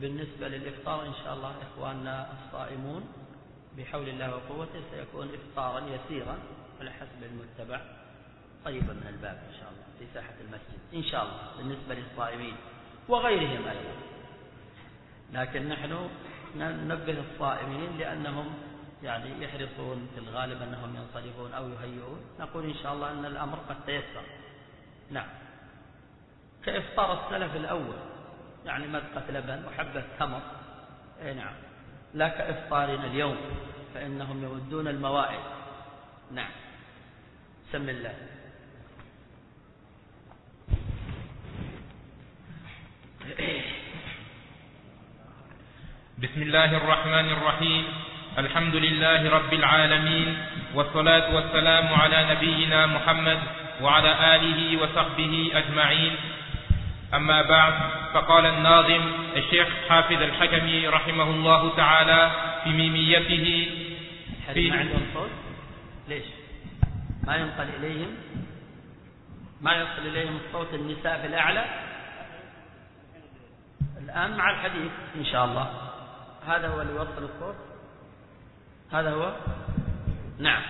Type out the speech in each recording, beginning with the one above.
بالنسبة للإفطار إن شاء الله إخواننا الصائمون بحول الله وقوته سيكون إفطارا يسيرا على حسب المتبع. قريبا من الباب إن شاء الله في ساحة المسجد. إن شاء الله بالنسبة للصائمين وغيرهم أيضا. لكن نحن ننبه الصائمين لأنهم يعني يحرصون في الغالب أنهم ينصرفون أو يهيئون. نقول إن شاء الله أن الأمر قد تيسر. نعم. كإفطار السلف الأول يعني مدقة لبن وحبة تمر. إي نعم. لا كإفطارنا اليوم فإنهم يودون الموائد. نعم. سم الله. بسم الله الرحمن الرحيم. الحمد لله رب العالمين والصلاة والسلام على نبينا محمد وعلى آله وصحبه أجمعين. أما بعد فقال الناظم الشيخ حافظ الحكمي رحمه الله تعالى في ميميته في ما عندهم صوت؟ ليش؟ ما ينقل إليهم؟ ما يصل إليهم الصوت النساء في الأعلى؟ الآن مع الحديث إن شاء الله. هذا هو اللي يوصل الصوت؟ هذا هو؟ نعم.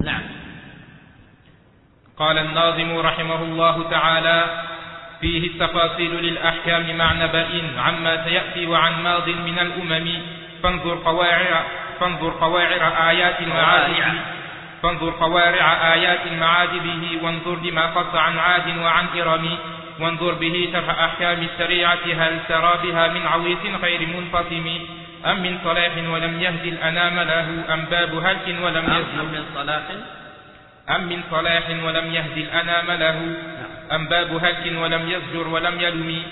نعم. قال الناظم رحمه الله تعالى فيه التفاصيل للأحكام مع نبأ عما سيأتي وعن ماض من الأمم. فانظر قواعر فانظر قواعر آيات المعاد فانظر قوارع آيات المعاد به وانظر لما قص عن عاد وعن إرم. وانظر به شرح أحكام الشريعة هل ترى بها من عويس غير منفصم؟ أم من صلاح ولم يهد الأنام له؟ أم باب هلك ولم يزل؟ أم من صلاح أم من صلاح ولم يهد الأنام له؟ أم باب هلك ولم يزجر ولم يلم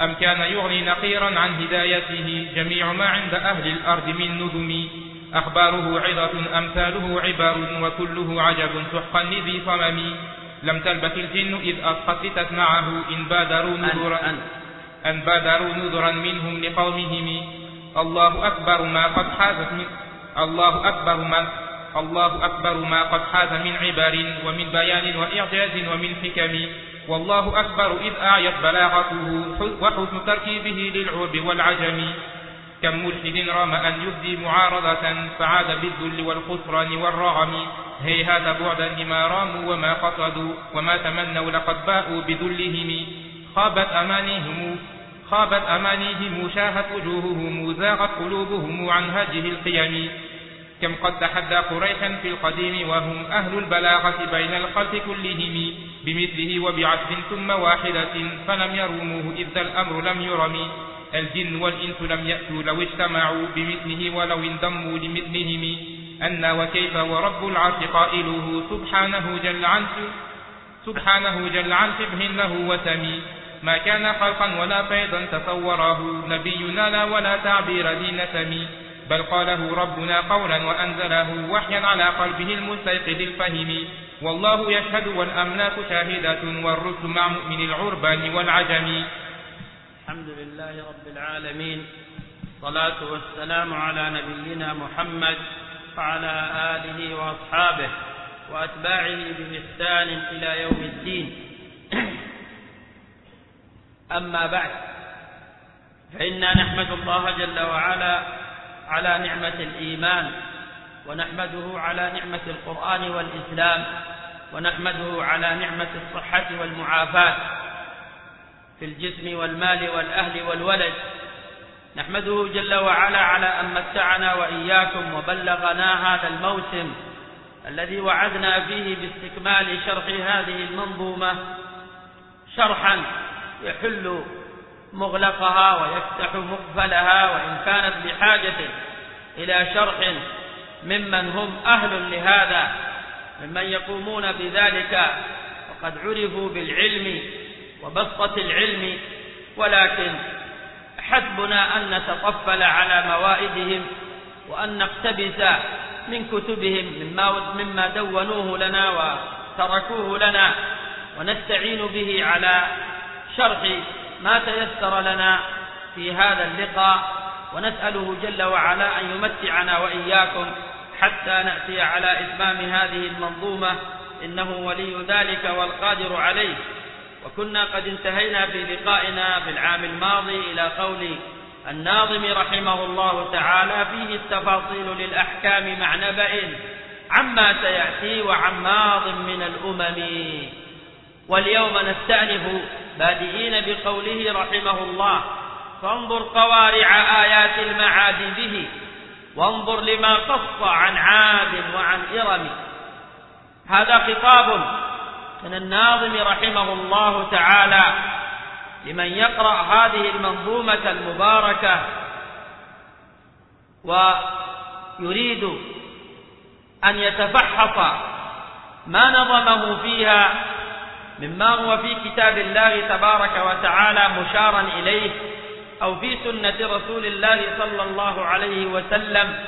أم كان يغني نقيرا عن هدايته جميع ما عند أهل الأرض من نذم أخباره عظة أمثاله عبار وكله عجب سحقا لذي صمم. لم تلبث الجن إذ أسقطت معه إن بادروا نذرا أن بادروا نذرا منهم لقومهم. الله أكبر ما قد حازت من الله أكبر ما الله أكبر ما قد حاز من عبر ومن بيان وإعجاز ومن حكم. والله أكبر إذ أعيت بلاغته وحسن تركيبه للعرب والعجم. كم ملحد رام أن يبدي معارضة فعاد بالذل والخسران والرغم هيهات بعدا لما راموا وما قصدوا وما تمنوا لقد باءوا بذلهم. خابت أمانيهم خابت أمانيهم شاهت وجوههم زاغت قلوبهم عن هذه القيم. كم قد تحدى قريشا في القديم وهم أهل البلاغة بين الخلق كلهم بمثله وبعدل ثم واحدة فلم يروموه إذ الأمر لم يرم. الجن والإنس لم يأتوا لو اجتمعوا بمثله ولو انضموا لمثلهم. أن وكيف ورب العرش قائله سبحانه جل عن سبحانه جل عن شبه له وسمي. ما كان خلقا ولا فيضا تصوره. نبينا لا ولا تعبير ذي نسم بل قاله ربنا قولا وأنزله وحيا على قلبه المستيقظ الفهم. والله يشهد والأملاك شاهدة والرسل مع مؤمن العربان والعجم. الحمد لله رب العالمين. الصلاة والسلام على نبينا محمد وعلى آله وأصحابه وأتباعه بإحسان إلى يوم الدين. أما بعد فإنا نحمد الله جل وعلا على نعمة الإيمان ونحمده على نعمة القرآن والإسلام ونحمده على نعمة الصحة والمعافاة في الجسم والمال والأهل والولد. نحمده جل وعلا على أن متعنا وإياكم وبلغنا هذا الموسم الذي وعدنا فيه باستكمال شرح هذه المنظومة شرحا يحل مغلقها ويفتح مقفلها وإن كانت بحاجة إلى شرح ممن هم أهل لهذا ممن يقومون بذلك وقد عرفوا بالعلم وبسطة العلم ولكن حسبنا أن نتطفل على موائدهم وأن نقتبس من كتبهم مما, مما دونوه لنا وتركوه لنا ونستعين به على شرح ما تيسر لنا في هذا اللقاء ونسأله جل وعلا أن يمتعنا وإياكم حتى نأتي على إتمام هذه المنظومة. إنه ولي ذلك والقادر عليه. وكنا قد انتهينا في لقائنا في العام الماضي إلى قول الناظم رحمه الله تعالى فيه التفاصيل للأحكام مع نبأ عما سيأتي وعن ماض من الأمم. واليوم نستأنف بادئين بقوله رحمه الله فانظر قوارع آيات المعاد به وانظر لما قص عن عاد وعن إرم. هذا خطاب من الناظم رحمه الله تعالى لمن يقرأ هذه المنظومة المباركة ويريد أن يتفحص ما نظمه فيها مما هو في كتاب الله تبارك وتعالى مشارا إليه أو في سنة رسول الله صلى الله عليه وسلم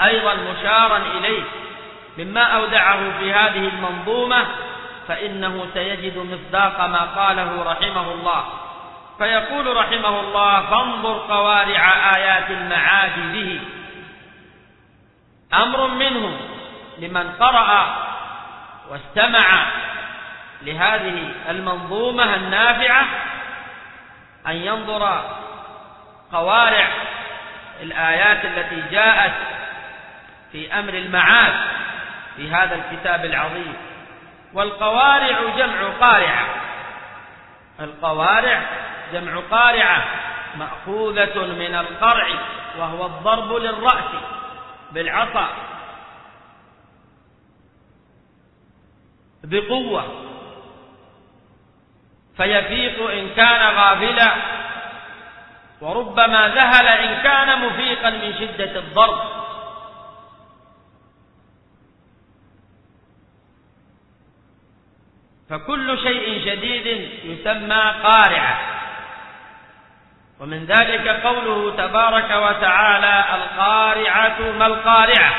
أيضا مشارا إليه. مما أودعه في هذه المنظومة فإنه سيجد مصداق ما قاله رحمه الله. فيقول رحمه الله فانظر قوارع آيات المعاد به. أمر منه لمن قرأ واستمع لهذه المنظومة النافعة أن ينظر قوارع الآيات التي جاءت في أمر المعاد في هذا الكتاب العظيم. والقوارع جمع قارعة. القوارع جمع قارعة مأخوذة من القرع وهو الضرب للرأس بالعصا. بقوة. فيفيق إن كان غافلا. وربما ذهل إن كان مفيقا من شدة الضرب. فكل شيء شديد يسمى قارعة. ومن ذلك قوله تبارك وتعالى القارعة ما القارعة؟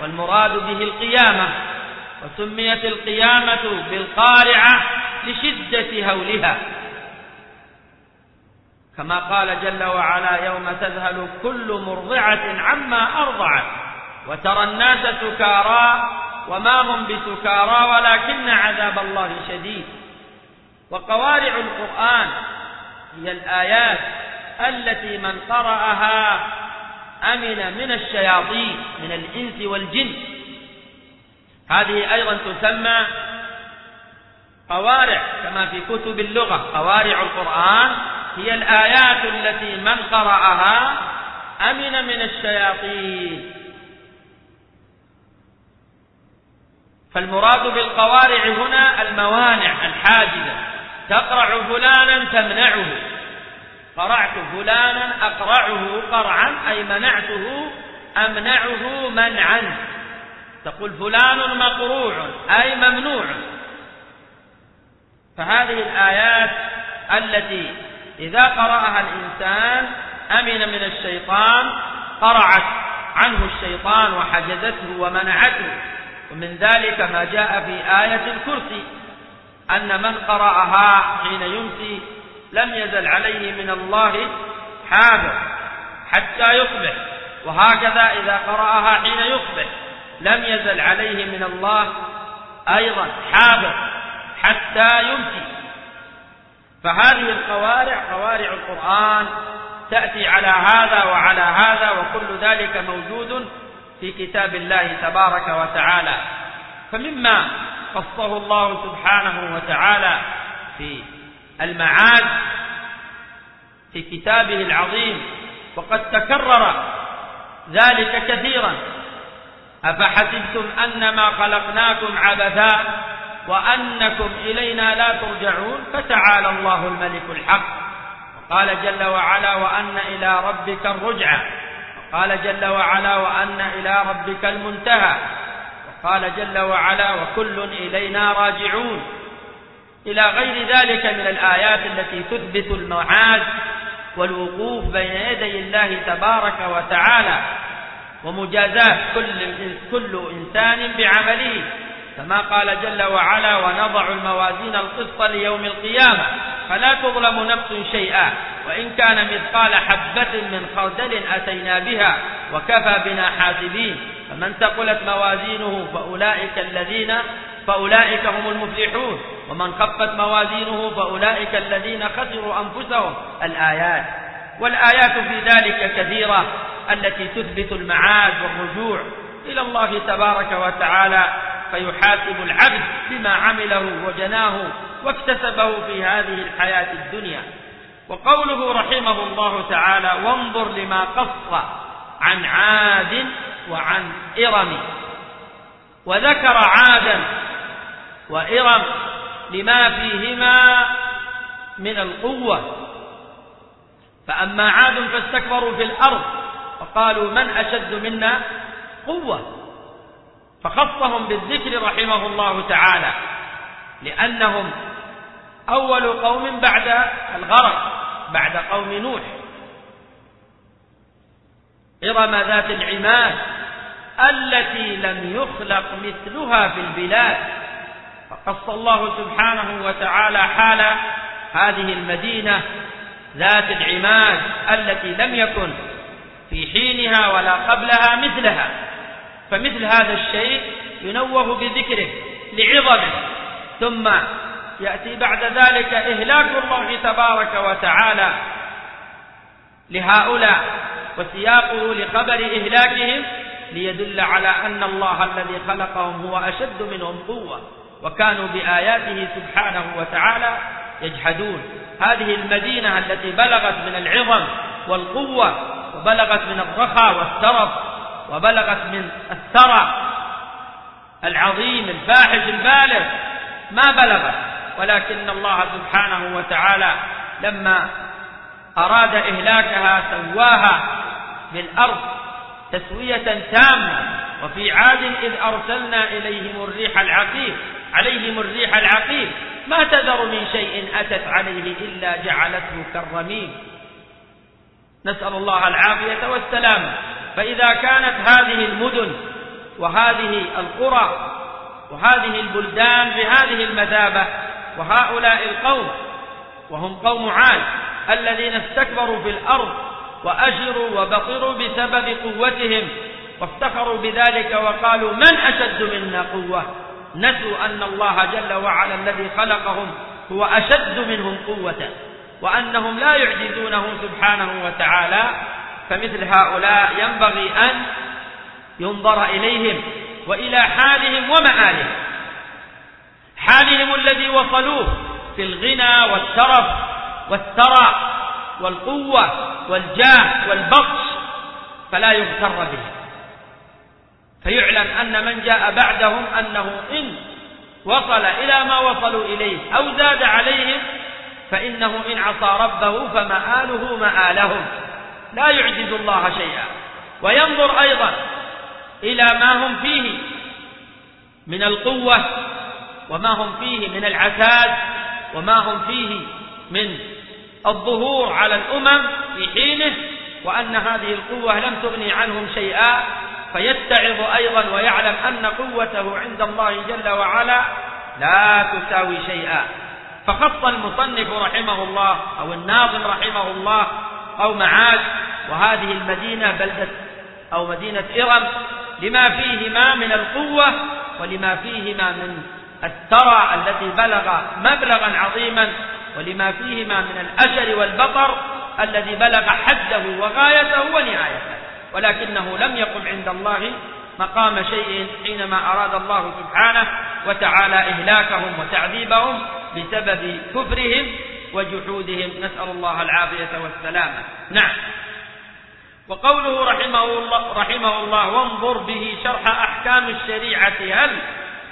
والمراد به القيامة. وسميت القيامة بالقارعة لشدة هولها. كما قال جل وعلا يوم تذهل كل مرضعة عما أرضعت. وترى الناس سكارى وما هم بسكارى ولكن عذاب الله شديد. وقوارع القرآن هي الآيات التي من قرأها أمن من الشياطين من الإنس والجن. هذه أيضا تسمى قوارع كما في كتب اللغة قوارع القرآن هي الآيات التي من قرأها أمن من الشياطين. فالمراد بالقوارع هنا الموانع الحاجزة. تقرع فلانا تمنعه. قرعت فلانا أقرعه قرعا أي منعته أمنعه منعا. تقول فلان مقروع أي ممنوع. فهذه الآيات التي إذا قرأها الإنسان أمن من الشيطان قرعت عنه الشيطان وحجزته ومنعته. ومن ذلك ما جاء في آية الكرسي أن من قرأها حين يمسي لم يزل عليه من الله حافظ حتى يصبح. وهكذا إذا قرأها حين يصبح لم يزل عليه من الله أيضا حافظ حتى يمسي فهذه القوارع قوارع القرآن تأتي على هذا وعلى هذا وكل ذلك موجود في كتاب الله تبارك وتعالى. فمما قصه الله سبحانه وتعالى في المعاد في كتابه العظيم وقد تكرر ذلك كثيرا. أفحسبتم أنما خلقناكم عبثا؟ وأنكم إلينا لا ترجعون فتعالى الله الملك الحق. وقال جل وعلا وأن إلى ربك الرجعة. وقال جل وعلا وأن إلى ربك المنتهى. وقال جل وعلا وكل إلينا راجعون. إلى غير ذلك من الآيات التي تثبت المعاد والوقوف بين يدي الله تبارك وتعالى ومجازاة كل كل إنسان بعمله. كما قال جل وعلا ونضع الموازين القسط ليوم القيامة فلا تظلم نفس شيئا وإن كان مثقال حبة من خردل أتينا بها وكفى بنا حاسبين. فمن ثقلت موازينه فأولئك الذين فأولئك هم المفلحون. ومن خفت موازينه فأولئك الذين خسروا أنفسهم. الآيات. والآيات في ذلك كثيرة التي تثبت المعاد والرجوع. إلى الله تبارك وتعالى فيحاسب العبد بما عمله وجناه واكتسبه في هذه الحياة الدنيا. وقوله رحمه الله تعالى وانظر لما قص عن عاد وعن إرم وذكر عادا وإرم لما فيهما من القوة. فأما عاد فاستكبروا في الأرض وقالوا من أشد منا قوة فخصهم بالذكر رحمه الله تعالى لأنهم أول قوم بعد الغرق بعد قوم نوح. إرم ذات العماد التي لم يخلق مثلها في البلاد. فقص الله سبحانه وتعالى حال هذه المدينة ذات العماد التي لم يكن في حينها ولا قبلها مثلها. فمثل هذا الشيء ينوه بذكره لعظمه. ثم يأتي بعد ذلك إهلاك الله تبارك وتعالى لهؤلاء وسياقه لخبر إهلاكهم ليدل على أن الله الذي خلقهم هو أشد منهم قوة وكانوا بآياته سبحانه وتعالى يجحدون. هذه المدينة التي بلغت من العظم والقوة وبلغت من الرخاء والترف وبلغت من الثرى العظيم الفاحش البالغ ما بلغت ولكن الله سبحانه وتعالى لما أراد إهلاكها سواها بالأرض تسوية تامة وفي عاد إذ أرسلنا إليهم الريح العقيم عليهم الريح العقيم ما تذر من شيء أتت عليه إلا جعلته كالرميم. نسأل الله العافية والسلامة. فإذا كانت هذه المدن وهذه القرى وهذه البلدان بهذه المثابة وهؤلاء القوم وهم قوم عاد الذين استكبروا في الأرض وأجروا وبطروا بسبب قوتهم وافتخروا بذلك وقالوا من أشد منا قوة؟ نسوا أن الله جل وعلا الذي خلقهم هو أشد منهم قوة وأنهم لا يعجزونه سبحانه وتعالى فمثل هؤلاء ينبغي أن ينظر إليهم وإلى حالهم ومآلهم. حالهم الذي وصلوه في الغنى والترف والثرى والقوة والجاه والبطش فلا يغتر به. فيعلم أن من جاء بعدهم أنه إن وصل إلى ما وصلوا إليه أو زاد عليهم فإنه إن عصى ربه فمآله مآلهم. لا يعجز الله شيئا. وينظر أيضا إلى ما هم فيه من القوة وما هم فيه من العتاد وما هم فيه من الظهور على الأمم في حينه وأن هذه القوة لم تغني عنهم شيئا. فيتعظ أيضا ويعلم أن قوته عند الله جل وعلا لا تساوي شيئا. فخص المصنف رحمه الله أو الناظم رحمه الله قوم عاد وهذه المدينة بلدة أو مدينة إرم لما فيهما من القوة ولما فيهما من الثرى الذي بلغ مبلغا عظيما ولما فيهما من الأجر والبطر الذي بلغ حده وغايته ونهايته. ولكنه لم يقم عند الله مقام شيء حينما أراد الله سبحانه وتعالى إهلاكهم وتعذيبهم بسبب كفرهم وجحودهم نسأل الله العافية والسلامة. نعم. وقوله رحمه الله, رحمه الله وانظر به شرح أحكام الشريعة هل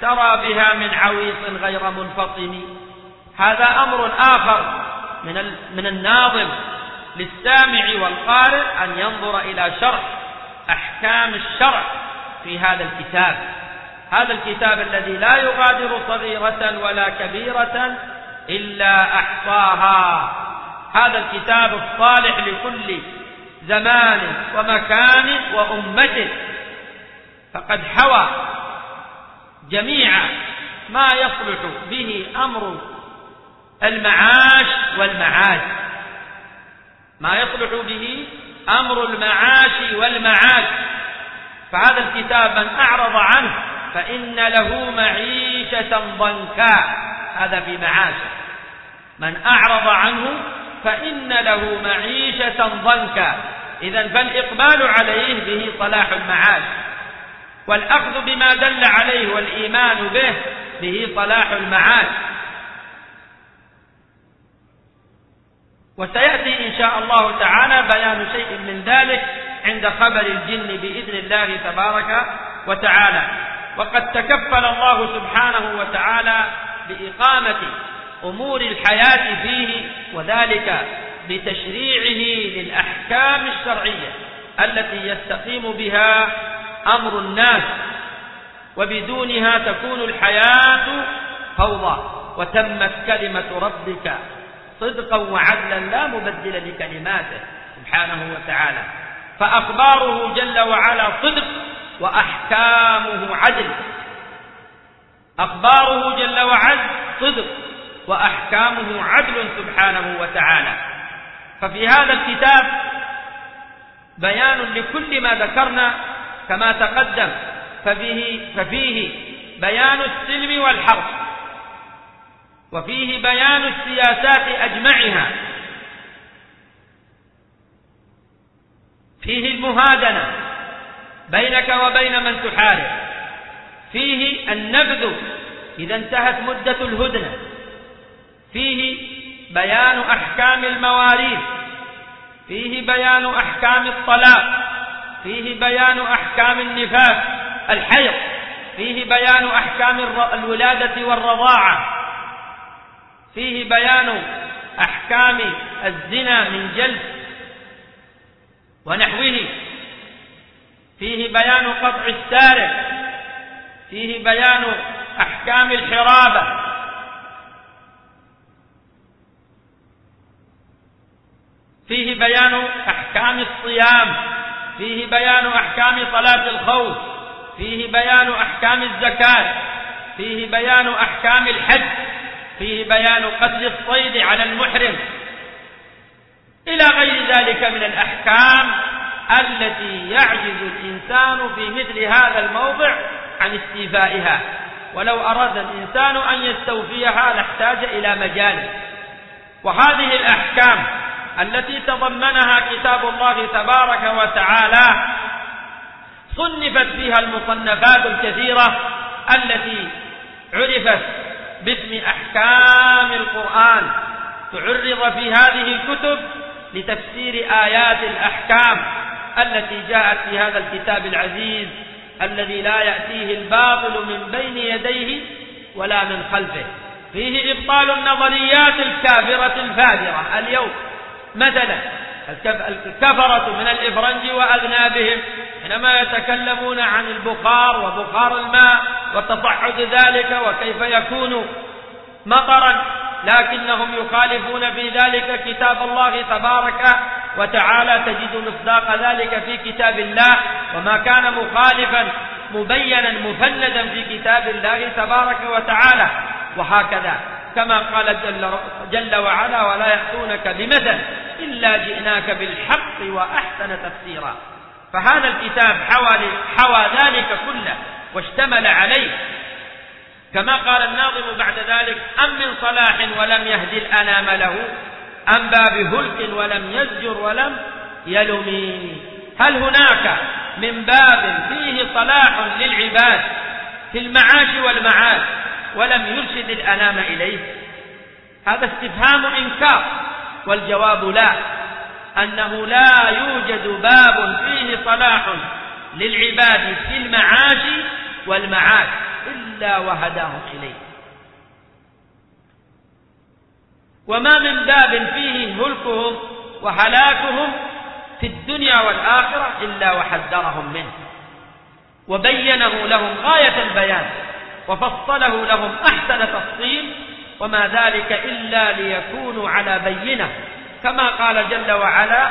ترى بها من عويص غير منفطم? هذا أمر آخر من من الناظم للسامع والقارئ أن ينظر إلى شرح أحكام الشرع في هذا الكتاب. هذا الكتاب الذي لا يغادر صغيرة ولا كبيرة إلا أحصاها. هذا الكتاب الصالح لكل زمان ومكان وأمة فقد حوى جميع ما يصلح به أمر المعاش والمعاد ما يصلح به أمر المعاش والمعاد فهذا الكتاب من أعرض عنه فإن له معيشة ضنكا هذا في معاشه. من أعرض عنه فإن له معيشة ضنكا. إذا فالإقبال عليه به صلاح المعاش. والأخذ بما دل عليه والإيمان به به صلاح المعاش. وسيأتي إن شاء الله تعالى بيان شيء من ذلك عند خبر الجن بإذن الله تبارك وتعالى. وقد تكفل الله سبحانه وتعالى بإقامة أمور الحياة فيه وذلك بتشريعه للأحكام الشرعية التي يستقيم بها أمر الناس وبدونها تكون الحياة فوضى وتمت كلمة ربك صدقا وعدلا لا مبدل لكلماته سبحانه وتعالى. فأخباره جل وعلا صدق وأحكامه عدل. أخباره جل وعلا صدق وأحكامه عدل سبحانه وتعالى. ففي هذا الكتاب بيان لكل ما ذكرنا كما تقدم. ففيه, ففيه بيان السلم والحرب وفيه بيان السياسات أجمعها. فيه المهادنة بينك وبين من تحارب. فيه النبذ. إذا انتهت مدة الهدنة. فيه بيان أحكام المواريث. فيه بيان أحكام الطلاق. فيه بيان أحكام النفاس الحيض. فيه بيان أحكام الولادة والرضاعة. فيه بيان أحكام الزنا من جلد ونحوه. فيه بيان قطع السارق. فيه بيان أحكام الحرابة فيه بيان أحكام الصيام فيه بيان أحكام صلاة الخوف فيه بيان أحكام الزكاة فيه بيان أحكام الحج فيه بيان قتل الصيد على المحرم. إلى غير ذلك من الأحكام التي يعجز الإنسان في مثل هذا الموضع عن استيفائها. ولو أراد الإنسان أن يستوفيها لاحتاج إلى مجال وهذه الأحكام التي تضمنها كتاب الله تبارك وتعالى صنفت فيها المصنفات الكثيرة التي عرفت باسم أحكام القرآن. تعرض في هذه الكتب لتفسير آيات الأحكام التي جاءت في هذا الكتاب العزيز الذي لا يأتيه الباطل من بين يديه ولا من خلفه. فيه إبطال النظريات الكافرة الفاجرة. اليوم مثلا الكفرة من الإفرنج وأذنابهم حينما يتكلمون عن البخار وبخار الماء وتصعد ذلك وكيف يكون مطرا. لكنهم يخالفون في ذلك كتاب الله تبارك وتعالى. تجد مصداق ذلك في كتاب الله. وما كان مخالفا مبينا مفندا في كتاب الله تبارك وتعالى. وهكذا كما قال جل, جل وعلا ولا يأتونك بمثل إلا جئناك بالحق وأحسن تفسيرا. فهذا الكتاب حوى, حوى ذلك كله واشتمل عليه. كما قال الناظم بعد ذلك أم من صلاح ولم يهدي الأنام له أم باب هلك ولم يزجر ولم يلم هل هناك من باب فيه صلاح للعباد في المعاش والمعاد ولم يرشد الأنام إليه؟ هذا استفهام إنكار والجواب لا أنه لا يوجد باب فيه صلاح للعباد في المعاش والمعاد. إلا وهداهم إليه. وما من باب فيه هلكهم وهلاكهم في الدنيا والآخرة إلا وحذرهم منه. وبينه لهم غاية البيان وفصله لهم أحسن تفصيل وما ذلك إلا ليكونوا على بينة كما قال جل وعلا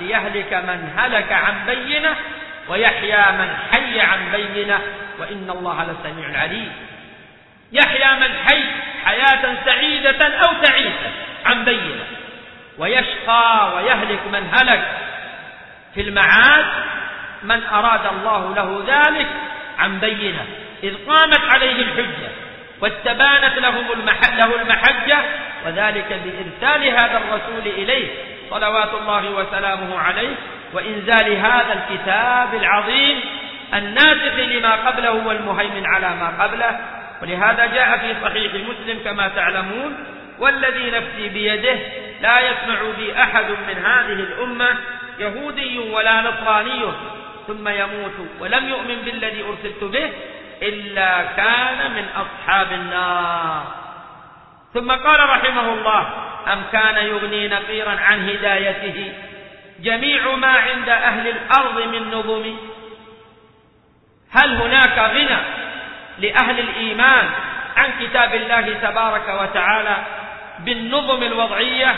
ليهلك من هلك عن بينة ويحيى من حي عن بينة وإن الله لسميع عليم. يحيى من حي حياة سعيدة أو تعيسة عن بينة ويشقى ويهلك من هلك. في المعاد من أراد الله له ذلك عن بينة. إذ قامت عليه الحجة واستبانت لهم له المحجة وذلك بإرسال هذا الرسول إليه صلوات الله وسلامه عليه وإنزال هذا الكتاب العظيم الناسخ لما قبله والمهيمن على ما قبله. ولهذا جاء في صحيح مسلم كما تعلمون والذي نفسي بيده لا يسمع بي أحد من هذه الأمة يهودي ولا نصراني ثم يموت ولم يؤمن بالذي أرسلت به إلا كان من أصحاب النار. ثم قال رحمه الله أم كان يغني نقيرا عن هدايته؟ جميع ما عند أهل الأرض من نظم. هل هناك غنى لأهل الإيمان عن كتاب الله تبارك وتعالى بالنظم الوضعية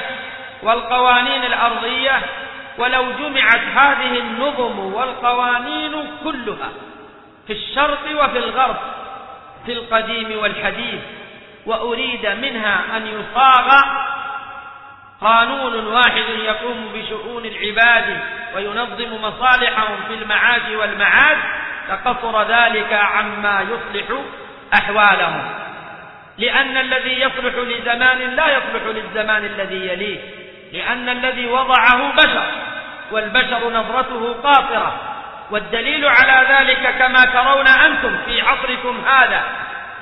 والقوانين الأرضية؟ ولو جمعت هذه النظم والقوانين كلها في الشرق وفي الغرب في القديم والحديث وأريد منها أن يصاغ قانون واحد يقوم بشؤون العباد وينظم مصالحهم في المعاد والمعاد لقصر ذلك عما يصلح أحوالهم. لأن الذي يصلح لزمان لا يصلح للزمان الذي يليه. لأن الذي وضعه بشر والبشر نظرته قاصرة. والدليل على ذلك كما ترون أنتم في عصركم هذا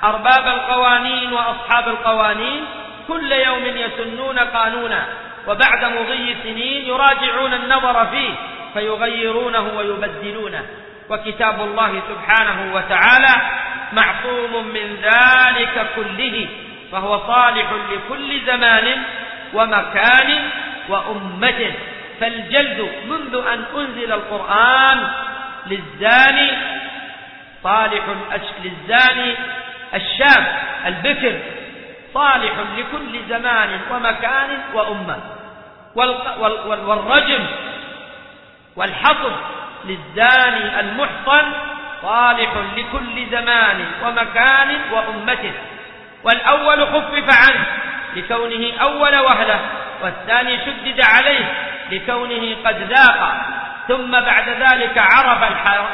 أرباب القوانين وأصحاب القوانين كل يوم يسنون قانونا وبعد مضي سنين يراجعون النظر فيه فيغيرونه ويبدلونه. وكتاب الله سبحانه وتعالى معصوم من ذلك كله فهو صالح لكل زمان ومكان وأمة. فالجلد منذ أن أنزل القرآن للزاني صالح للزاني الشاب البكر صالح لكل زمان ومكان وأمة. والرجم والحصب للزاني المحصن صالح لكل زمان ومكان وأمة. والأول خفف عنه لكونه أول وهلة والثاني شدد عليه لكونه قد ذاق. ثم بعد ذلك عرف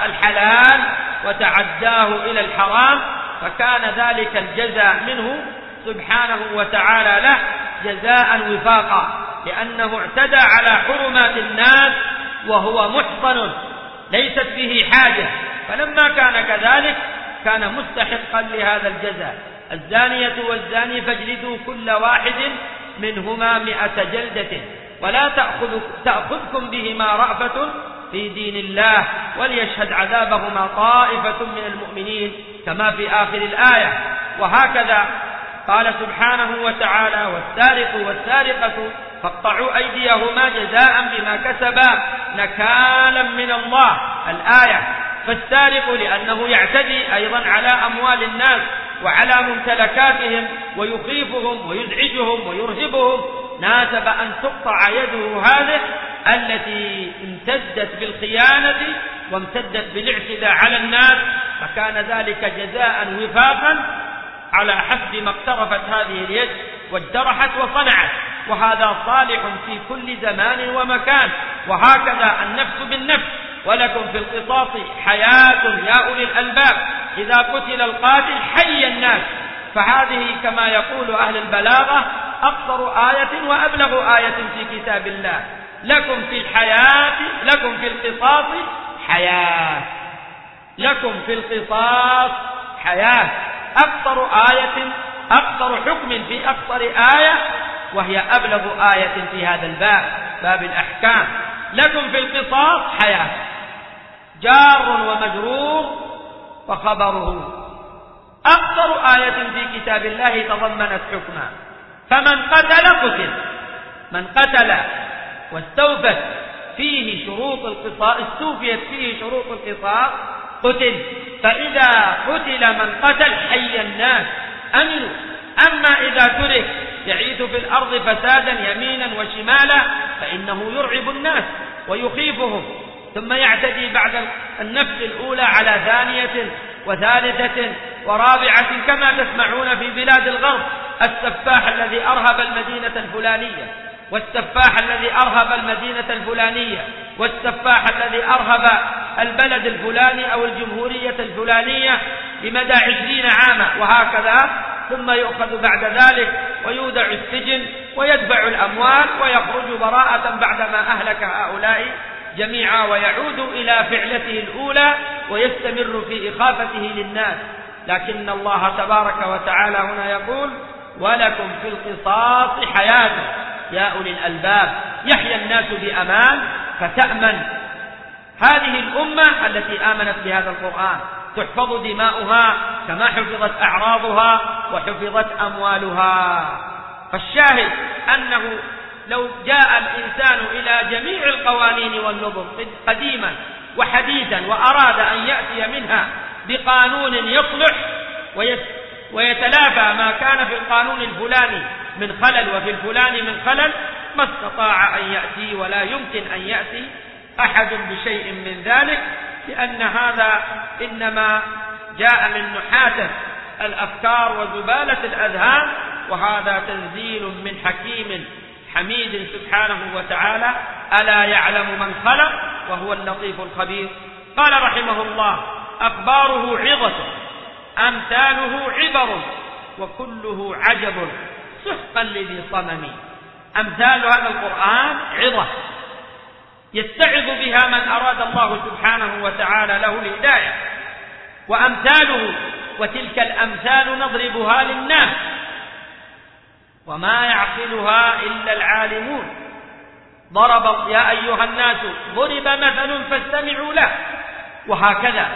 الحلال وتعداه إلى الحرام فكان ذلك الجزاء منه سبحانه وتعالى له جزاء وفاقا لأنه اعتدى على حرمات الناس وهو محصن ليست فيه حاجة. فلما كان كذلك كان مستحقا لهذا الجزاء. الزانية والزاني فاجلدوا كل واحد منهما مئة جلدة ولا تأخذ تأخذكم بهما رأفة في دين الله وليشهد عذابهما طائفة من المؤمنين كما في آخر الآية. وهكذا قال سبحانه وتعالى والسارق والسارقة فاقطعوا أيديهما جزاء بما كسبا نكالا من الله. الآية فالسارق لأنه يعتدي أيضا على أموال الناس وعلى ممتلكاتهم ويخيفهم ويزعجهم ويرهبهم. ناسب أن تقطع يده هذه التي امتدت بالخيانة وامتدت بالاعتداء على الناس فكان ذلك جزاء وفاقا على حسب ما اقترفت هذه اليد وادرحت وصنعت. وهذا صالح في كل زمان ومكان. وهكذا النفس بالنفس. ولكم في القصاص حياة يا أولي الألباب. إذا قتل القاتل حي الناس. فهذه كما يقول أهل البلاغة أقصر آية وأبلغ آية في كتاب الله. لكم في الحياة لكم في القصاص حياة. لكم في القصاص حياة. أكثر آية أكثر حكم في أكثر آية وهي أبلغ آية في هذا الباب باب الأحكام. لكم في القصاص حياة. جار ومجرور وخبره. أكثر آية في كتاب الله تضمنت حكما. فمن قتل قتل. من قتل واستوفت فيه شروط القصاص استوفيت فيه شروط القصاص قتل. فإذا قتل من قتل حي الناس. أمنوا. أما إذا ترك يعيث في الأرض فسادا يمينا وشمالا فإنه يرعب الناس ويخيفهم. ثم يعتدي بعد النفس الأولى على ثانية وثالثة ورابعة كما تسمعون في بلاد الغرب. السفاح الذي أرهب المدينة الفلانية. والسفاح الذي أرهب المدينة الفلانية والسفاح الذي أرهب البلد الفلاني أو الجمهورية الفلانية لمدى عشرين عاما وهكذا ثم يؤخذ بعد ذلك ويودع السجن ويدفع الأموال ويخرج براءة بعدما أهلك هؤلاء جميعا ويعود إلى فعلته الأولى ويستمر في إخافته للناس. لكن الله تبارك وتعالى هنا يقول ولكم في القصاص حياة. يا أولي الألباب يحيا الناس بأمان فتأمن. هذه الأمة التي آمنت بهذا القرآن تحفظ دماؤها كما حفظت أعراضها وحفظت أموالها. فالشاهد أنه لو جاء الإنسان إلى جميع القوانين والنظم قديما وحديثا وأراد أن يأتي منها بقانون يصلح ويتلافى ما كان في القانون الفلاني من خلل وفي الفلان من خلل ما استطاع أن يأتي ولا يمكن أن يأتي أحد بشيء من ذلك لأن هذا إنما جاء من نحاتة الأفكار وزبالة الأذهان وهذا تنزيل من حكيم حميد سبحانه وتعالى ألا يعلم من خلق وهو اللطيف الخبير. قال رحمه الله أخباره عظة. أمثاله عبر وكله عجب سحقا لذي صمم أمثال هذا القرآن عظة. يتعظ بها من أراد الله سبحانه وتعالى له الهداية وأمثاله وتلك الأمثال نضربها للناس. وما يعقلها إلا العالمون. ضرب يا أيها الناس ضرب مثل فاستمعوا له. وهكذا.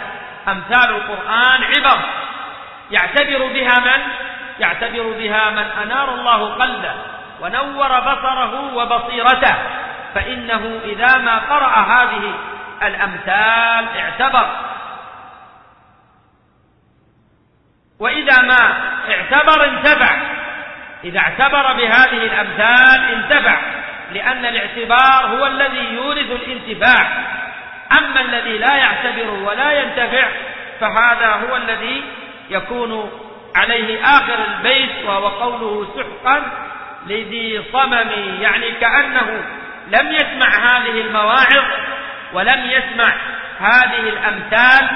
أمثال القرآن عبر. يعتبر بها من؟ يعتبر بها من أنار الله قلبه ونور بصره وبصيرته. فإنه إذا ما قرأ هذه الأمثال اعتبر. وإذا ما اعتبر انتفع إذا اعتبر بهذه الأمثال انتفع لأن الاعتبار هو الذي يورث الانتفاع أما الذي لا يعتبر ولا ينتفع فهذا هو الذي يكون عليه آخر البيت وهو قوله سحقا لذي صمم يعني كأنه لم يسمع هذه المواعظ ولم يسمع هذه الأمثال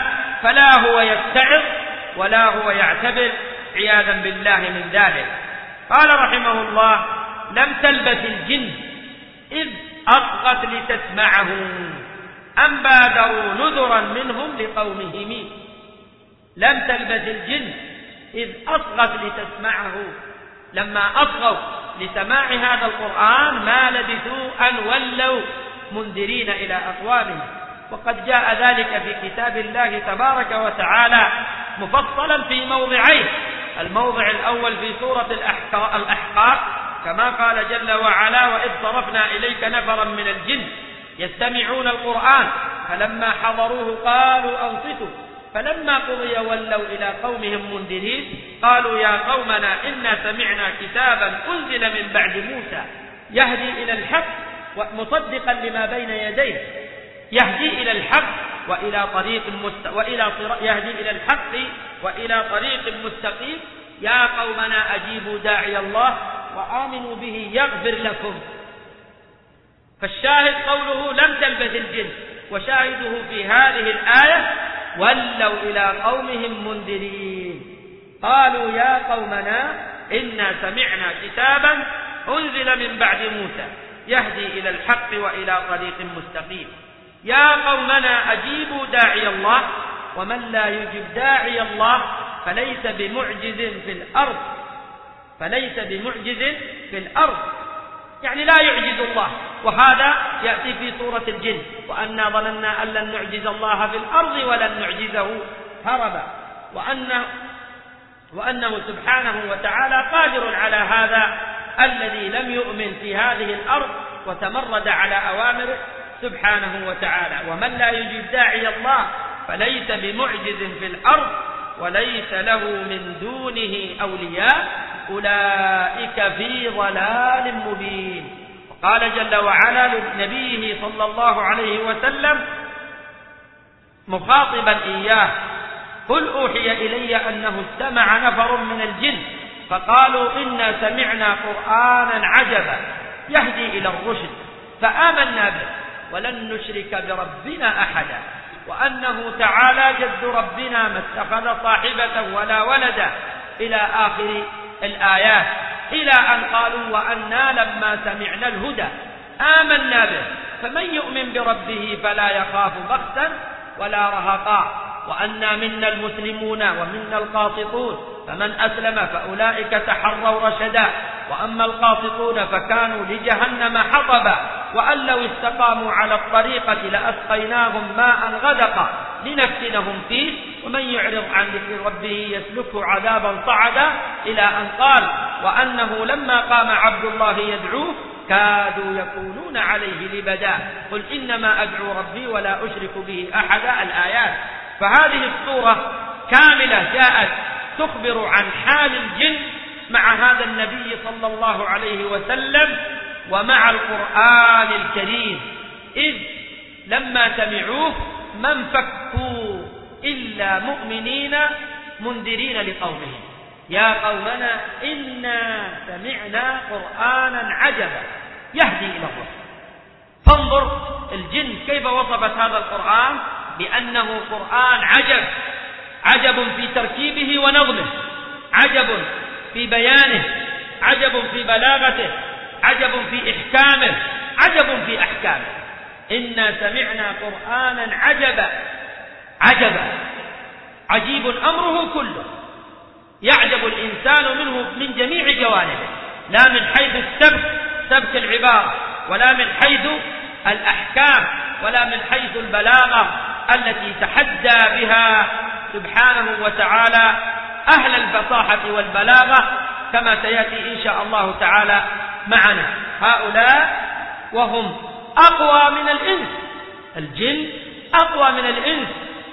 فلا هو يتعظ ولا هو يعتبر عياذا بالله من ذلك. قال رحمه الله لم تلبث الجن إذ أصغت لتسمعه أم بادروا نذرا منهم لقومهم؟ لم تلبث الجن إذ أصغت لتسمعه. لما أصغوا لسماع هذا القرآن ما لبثوا أن ولوا منذرين إلى أقوامهم. وقد جاء ذلك في كتاب الله تبارك وتعالى مفصلا في موضعين. الموضع الأول في سورة الأحقاف كما قال جل وعلا وإذ صرفنا إليك نفرا من الجن يستمعون القرآن فلما حضروه قالوا أنصتوا فلما قضي ولوا إلى قومهم منذرين قالوا يا قومنا إنا سمعنا كتابا أنزل من بعد موسى يهدي إلى الحق مصدقا لما بين يديه يهدي إلى الحق وإلى طريق مست... وإلى. يهدي إلى الحق وإلى طريق مستقيم يا قومنا أجيبوا داعي الله وآمنوا به يغفر لكم فالشاهد قوله لم تلبث الجن وشاهده في هذه الآية ولوا إلى قومهم منذرين. قالوا يا قومنا إنا سمعنا كتابا أنزل من بعد موسى يهدي إلى الحق وإلى طريق مستقيم. يا قومنا أجيبوا داعي الله ومن لا يجب داعي الله فليس بمعجز في الأرض. فليس بمعجز في الأرض. يعني لا يعجز الله. وهذا يأتي في سورة الجن. وأنا ظننا أن لن نعجز الله في الأرض ولن نعجزه هربا. وأنه, وأنه سبحانه وتعالى قادر على هذا الذي لم يؤمن في هذه الأرض وتمرد على أوامره سبحانه وتعالى. ومن لا يجيب داعي الله فليس بمعجز في الأرض وليس له من دونه أولياء أولئك في ضلال مبين. قال جل وعلا لنبيه صلى الله عليه وسلم مخاطبا إياه قل أوحي إلي أنه استمع نفر من الجن فقالوا إنا سمعنا قرآنا عجبا يهدي إلى الرشد فآمنا به ولن نشرك بربنا أحدا. وأنه تعالى جد ربنا ما اتخذ صاحبة ولا ولدا إلى آخر الآيات إلى أن قالوا وأنا لما سمعنا الهدى آمنا به فمن يؤمن بربه فلا يخاف بخسا ولا رهقا. وأنا منا المسلمون ومنا القاسطون فمن أسلم فأولئك تحروا رشدا وأما القاسطون فكانوا لجهنم حطبا وأن لو استقاموا على الطريقة لأسقيناهم ماء غدقا لنفتنهم فيه ومن يعرض عن ذكر ربه يسلكه عذابا صعدا إلى أن قال وأنه لما قام عبد الله يدعوه كادوا يكونون عليه لبدا قل إنما أدعو ربي ولا أشرك به أحدا الآيات فهذه الصورة كاملة جاءت تخبر عن حال الجن مع هذا النبي صلى الله عليه وسلم ومع القرآن الكريم. إذ لما سمعوه ما انفكوا إلا مؤمنين منذرين لقومهم. يا قومنا إنا سمعنا قرآنا عجبا يهدي إلى الرشد. فانظر الجن كيف وصفت هذا القرآن. بأنه قرآن عجب عجب في تركيبه ونظمه عجب في بيانه عجب في بلاغته عجب في إحكامه عجب في أحكامه. إنا سمعنا قرآنا عجبا عجبا. عجيب أمره كله. يعجب الإنسان منه من جميع جوانبه. لا من حيث السبك سبك العبارة ولا من حيث الأحكام ولا من حيث البلاغة. التي تحدى بها سبحانه وتعالى أهل الفصاحة والبلاغة كما سيأتي إن شاء الله تعالى معنا. هؤلاء وهم أقوى من الإنس. الجن أقوى من الإنس.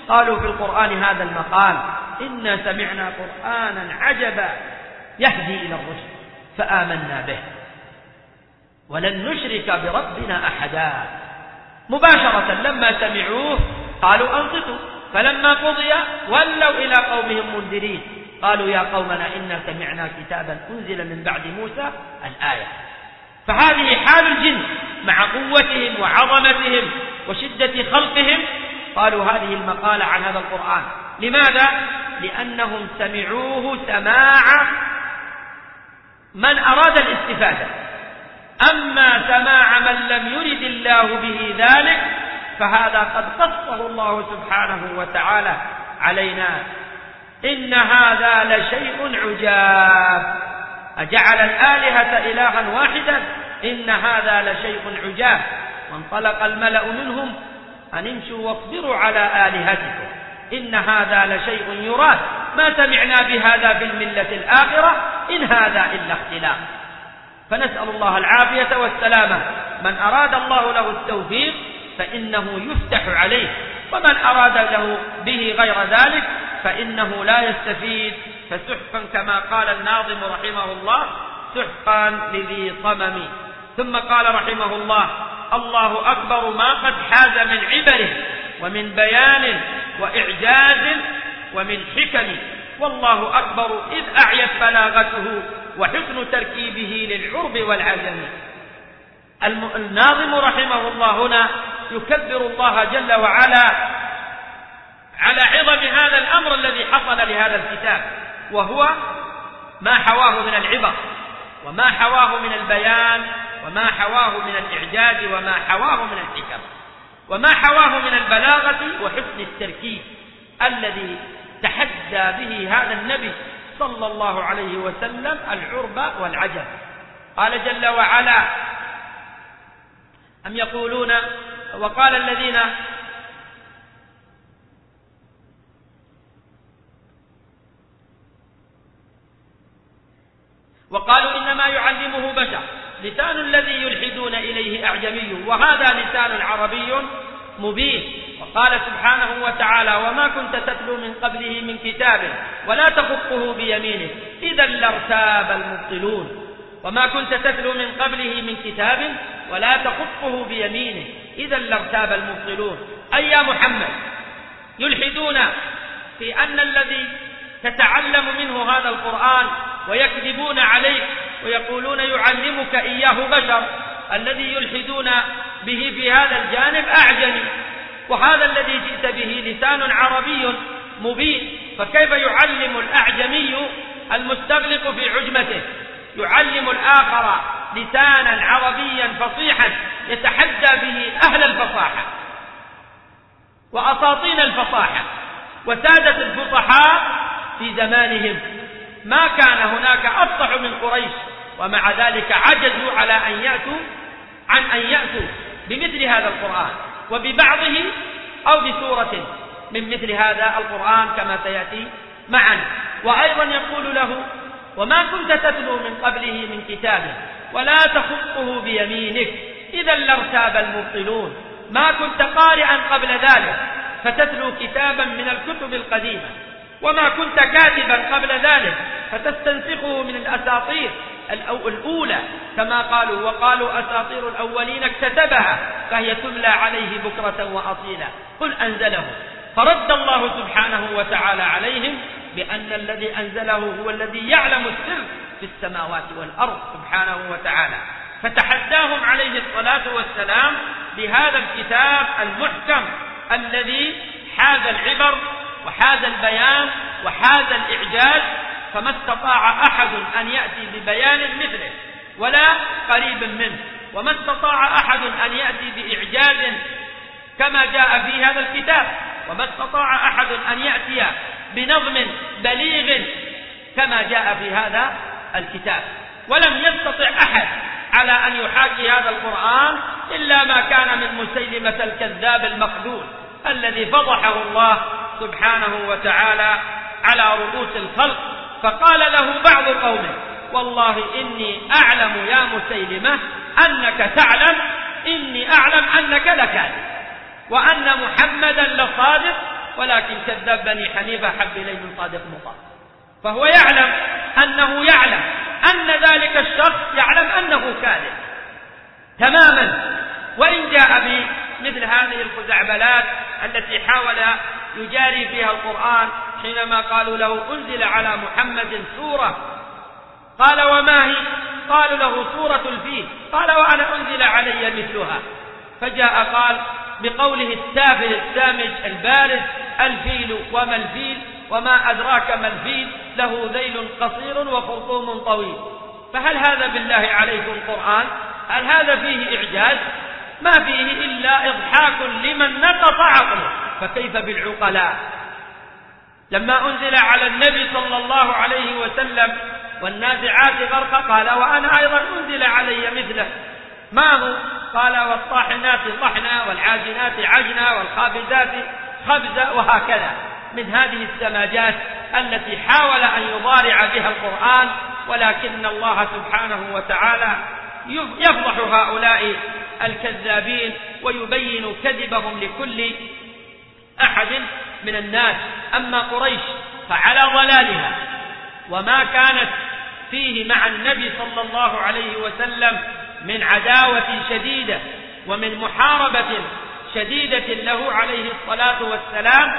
قالوا في القرآن هذا المقال إنا سمعنا قرآنا عجبا يهدي إلى الرشد فآمنا به. ولن نشرك بربنا أحدا. مباشرة لما سمعوه قالوا أنصتوا. فلما قضي ولوا إلى قومهم منذرين. قالوا يا قومنا إنا سمعنا كتابا أنزل من بعد موسى الآية. فهذه حال الجن مع قوتهم وعظمتهم وشدة خلقهم. قالوا هذه المقالة عن هذا القرآن. لماذا؟ لأنهم سمعوه سماع من أراد الاستفادة. أما سماع من لم يرد الله به ذلك فهذا قد قصه الله سبحانه وتعالى علينا. إن هذا لشيء عجاب. أجعل الآلهة إلها واحدا؟ إن هذا لشيء عجاب. وانطلق الملأ منهم أن امشوا واصبروا على آلهتكم. إن هذا لشيء يراد. ما سمعنا بهذا في الملة الآخرة؟ إن هذا إلا اختلاف فنسأل الله العافية والسلامة. من أراد الله له التوفيق فإنه يفتح عليه. ومن أراد له به غير ذلك فإنه لا يستفيد. فسحقا كما قال الناظم رحمه الله سحقا لذي صمم. ثم قال رحمه الله الله أكبر ما قد حاز من عبره ومن بيان وإعجاز ومن حكم. والله أكبر إذ أعيت بلاغته وحسن تركيبه للعرب والعجم. الناظم رحمه الله هنا يكبر الله جل وعلا على عظم هذا الأمر الذي حصل لهذا الكتاب وهو ما حواه من العبر وما حواه من البيان وما حواه من الإعجاز وما حواه من الحكم وما حواه من البلاغة وحسن التركيب الذي تحدى به هذا النبي صلى الله عليه وسلم العرب والعجب قال جل وعلا أم يقولون وقال الذين وقالوا إنما يعلمه بشر. لسان الذي يلحدون إليه أعجمي. وهذا لسان عربي مبين. وقال سبحانه وتعالى وما كنت تتلو من قبله من كتاب ولا تخطه بيمينه. إذا لارتاب المبطلون. وما كنت تتلو من قبله من كتاب ولا تخطه بيمينه. إذا لارتاب المبطلون. أي يا محمد؟ يلحدون في أن الذي تتعلم منه هذا القرآن ويكذبون عليك ويقولون يعلمك إياه بشر الذي يلحدون به في هذا الجانب أعجمي. وهذا الذي جئت به لسان عربي مبين. فكيف يعلم الأعجمي المستغلق في عجمته؟ يعلم الآخر لسانا عربيا فصيحا يتحدى به أهل الفصاحة وأساطين الفصاحة وسادة الفصحاء في زمانهم. ما كان هناك أفصح من قريش ومع ذلك عجزوا على أن يأتوا عن أن يأتوا بمثل هذا القرآن وببعضه أو بسورة من مثل هذا القرآن كما سيأتي معا. وأيضا يقول له وما كنت تتلو من قبله من كتاب ولا تخطه بيمينك. إذا لارتاب المبطلون. ما كنت قارئا قبل ذلك فتتلو كتابا من الكتب القديمة. وما كنت كاتبا قبل ذلك فتستنسخه من الأساطير الأولى. كما قالوا وقالوا أساطير الأولين اكتتبها فهي تملى عليه بكرة وأصيلا. قل أنزله. فرد الله سبحانه وتعالى عليهم بأن الذي أنزله هو الذي يعلم السر في السماوات والأرض سبحانه وتعالى. فتحداهم عليه الصلاة والسلام بهذا الكتاب المحكم الذي حاز العبر وحاز البيان وحاز الإعجاز فما استطاع أحد أن يأتي ببيان مثله ولا قريب منه. وما استطاع أحد أن يأتي بإعجاز كما جاء في هذا الكتاب. وما استطاع أحد أن يأتي بنظم بليغ كما جاء في هذا الكتاب. ولم يستطع أحد على أن يحاكي هذا القرآن إلا ما كان من مسيلمة الكذاب المقدول الذي فضحه الله سبحانه وتعالى على رؤوس الخلق. فقال له بعض قومه والله إني أعلم يا مسيلمة أنك تعلم إني أعلم أنك لكاذب وأن محمدا لصادق ولكن كذب بني حنيفة حب إليه من صادق مطاع فهو يعلم أنه يعلم أن ذلك الشخص يعلم أنه كاذب. تماما. وإن جاء بمثل هذه الخزعبلات التي حاول يجاري فيها القرآن حينما قالوا له أنزل على محمد سورة. قال وما هي؟ قالوا له سورة الفيل. قال وأنا أنزل علي مثلها. فجاء قال بقوله التافه السامج البارد الفيل وما الفيل وما أدراك ما الفيل له ذيل قصير وخرطوم طويل. فهل هذا بالله عليكم قرآن؟ هل هذا فيه إعجاز؟ ما فيه إلا إضحاك لمن نقص عقله. فكيف بالعقلاء؟ لما أنزل على النبي صلى الله عليه وسلم والنازعات غرقا قال وأنا أيضا أنزل علي مثله. ما هو؟ قال والطاحنات طحنا والعاجنات عجنا والخابزات خبزا وهكذا. من هذه السماجات التي حاول أن يضارع بها القرآن ولكن الله سبحانه وتعالى يفضح هؤلاء الكذابين ويبين كذبهم لكل أحد من الناس. أما قريش فعلى ضلالها وما كانت فيه مع النبي صلى الله عليه وسلم من عداوة شديدة ومن محاربة شديدة له عليه الصلاة والسلام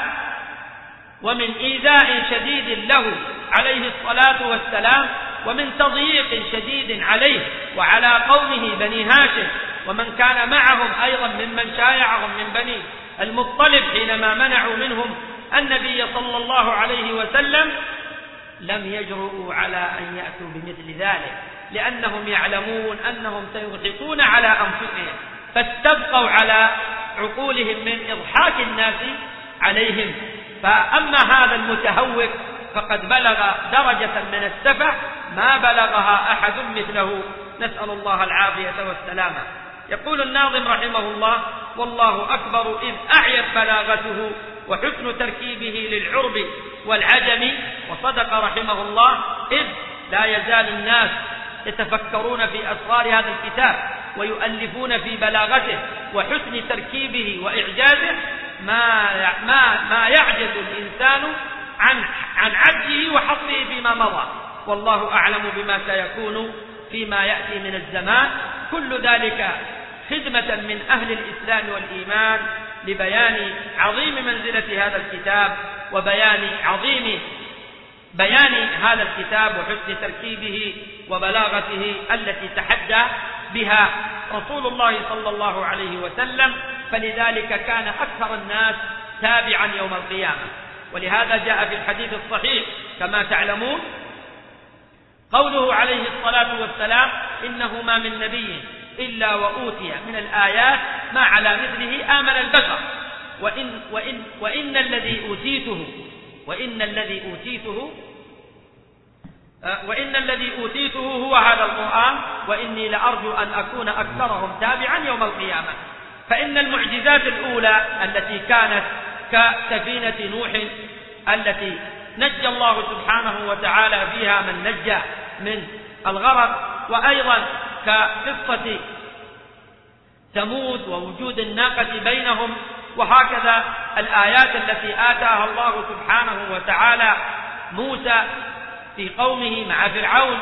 ومن إيذاء شديد له عليه الصلاة والسلام ومن تضييق شديد عليه وعلى قومه بني هاشم ومن كان معهم أيضا ممن شايعهم من بني المطلب حينما منعوا منهم النبي صلى الله عليه وسلم لم يجرؤوا على أن يأتوا بمثل ذلك لأنهم يعلمون أنهم سيضحكون على أنفسهم. فاستبقوا على عقولهم من إضحاك الناس عليهم. فأما هذا المتهوك فقد بلغ درجة من السفه ما بلغها أحد مثله. نسأل الله العافية والسلامة. يقول الناظم رحمه الله والله أكبر إذ أعيت بلاغته وحسن تركيبه للعرب والعجم وصدق رحمه الله إذ لا يزال الناس يتفكرون في أسرار هذا الكتاب ويؤلفون في بلاغته وحسن تركيبه وإعجازه ما ما ما يعجز الإنسان عن عن عجزه وحصره فيما مضى. والله أعلم بما سيكون فيما يأتي من الزمان. كل ذلك خدمة من أهل الإسلام والإيمان لبيان عظيم منزلة هذا الكتاب وبيان عظيم بيان هذا الكتاب وحسن تركيبه وبلاغته التي تحدى بها رسول الله صلى الله عليه وسلم فلذلك كان أكثر الناس تابعا يوم القيامة. ولهذا جاء في الحديث الصحيح كما تعلمون قوله عليه الصلاة والسلام إنه ما من نبي إلا وأوتي من الآيات ما على مثله آمن البشر. وإن, وإن, وإن الذي أوتيته وإن الذي أوتيته وإن الذي أوتيته هو هذا القرآن وإني لأرجو أن أكون أكثرهم تابعا يوم القيامة. فإن المعجزات الأولى التي كانت كسفينة نوح التي نجى الله سبحانه وتعالى فيها من نجى من الغرق وأيضا كقصة ثمود ووجود الناقة بينهم وهكذا الآيات التي آتاها الله سبحانه وتعالى موسى في قومه مع فرعون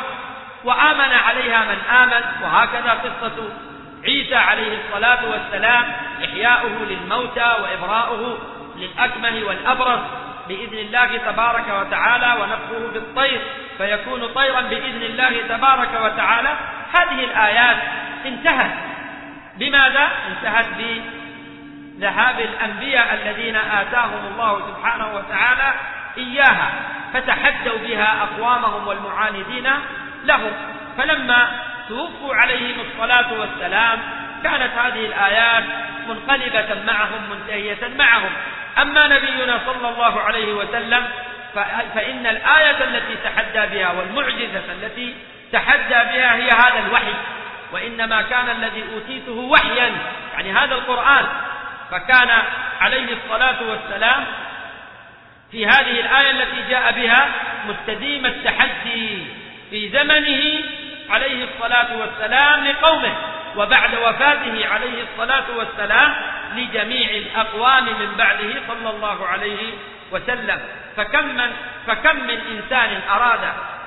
وآمن عليها من آمن وهكذا قصة عيسى عليه الصلاة والسلام إحياؤه للموتى وإبراؤه للأكمه والأبرص بإذن الله تبارك وتعالى ونفخه بالطير فيكون طيرا بإذن الله تبارك وتعالى هذه الآيات انتهت بماذا؟ انتهت بذهاب الأنبياء الذين آتاهم الله سبحانه وتعالى إياها فتحدوا بها أقوامهم والمعاندين لهم. فلما توفوا عليهم الصلاة والسلام كانت هذه الآيات منقلبة معهم منتهية معهم. أما نبينا صلى الله عليه وسلم فإن الآية التي تحدى بها والمعجزة التي تحدى بها هي هذا الوحي. وإنما كان الذي أوتيته وحيا يعني هذا القرآن. فكان عليه الصلاة والسلام في هذه الآية التي جاء بها مستديم التحدي في زمنه عليه الصلاة والسلام لقومه وبعد وفاته عليه الصلاة والسلام لجميع الأقوام من بعده صلى الله عليه وسلم. فكم من, فكم من إنسان أراد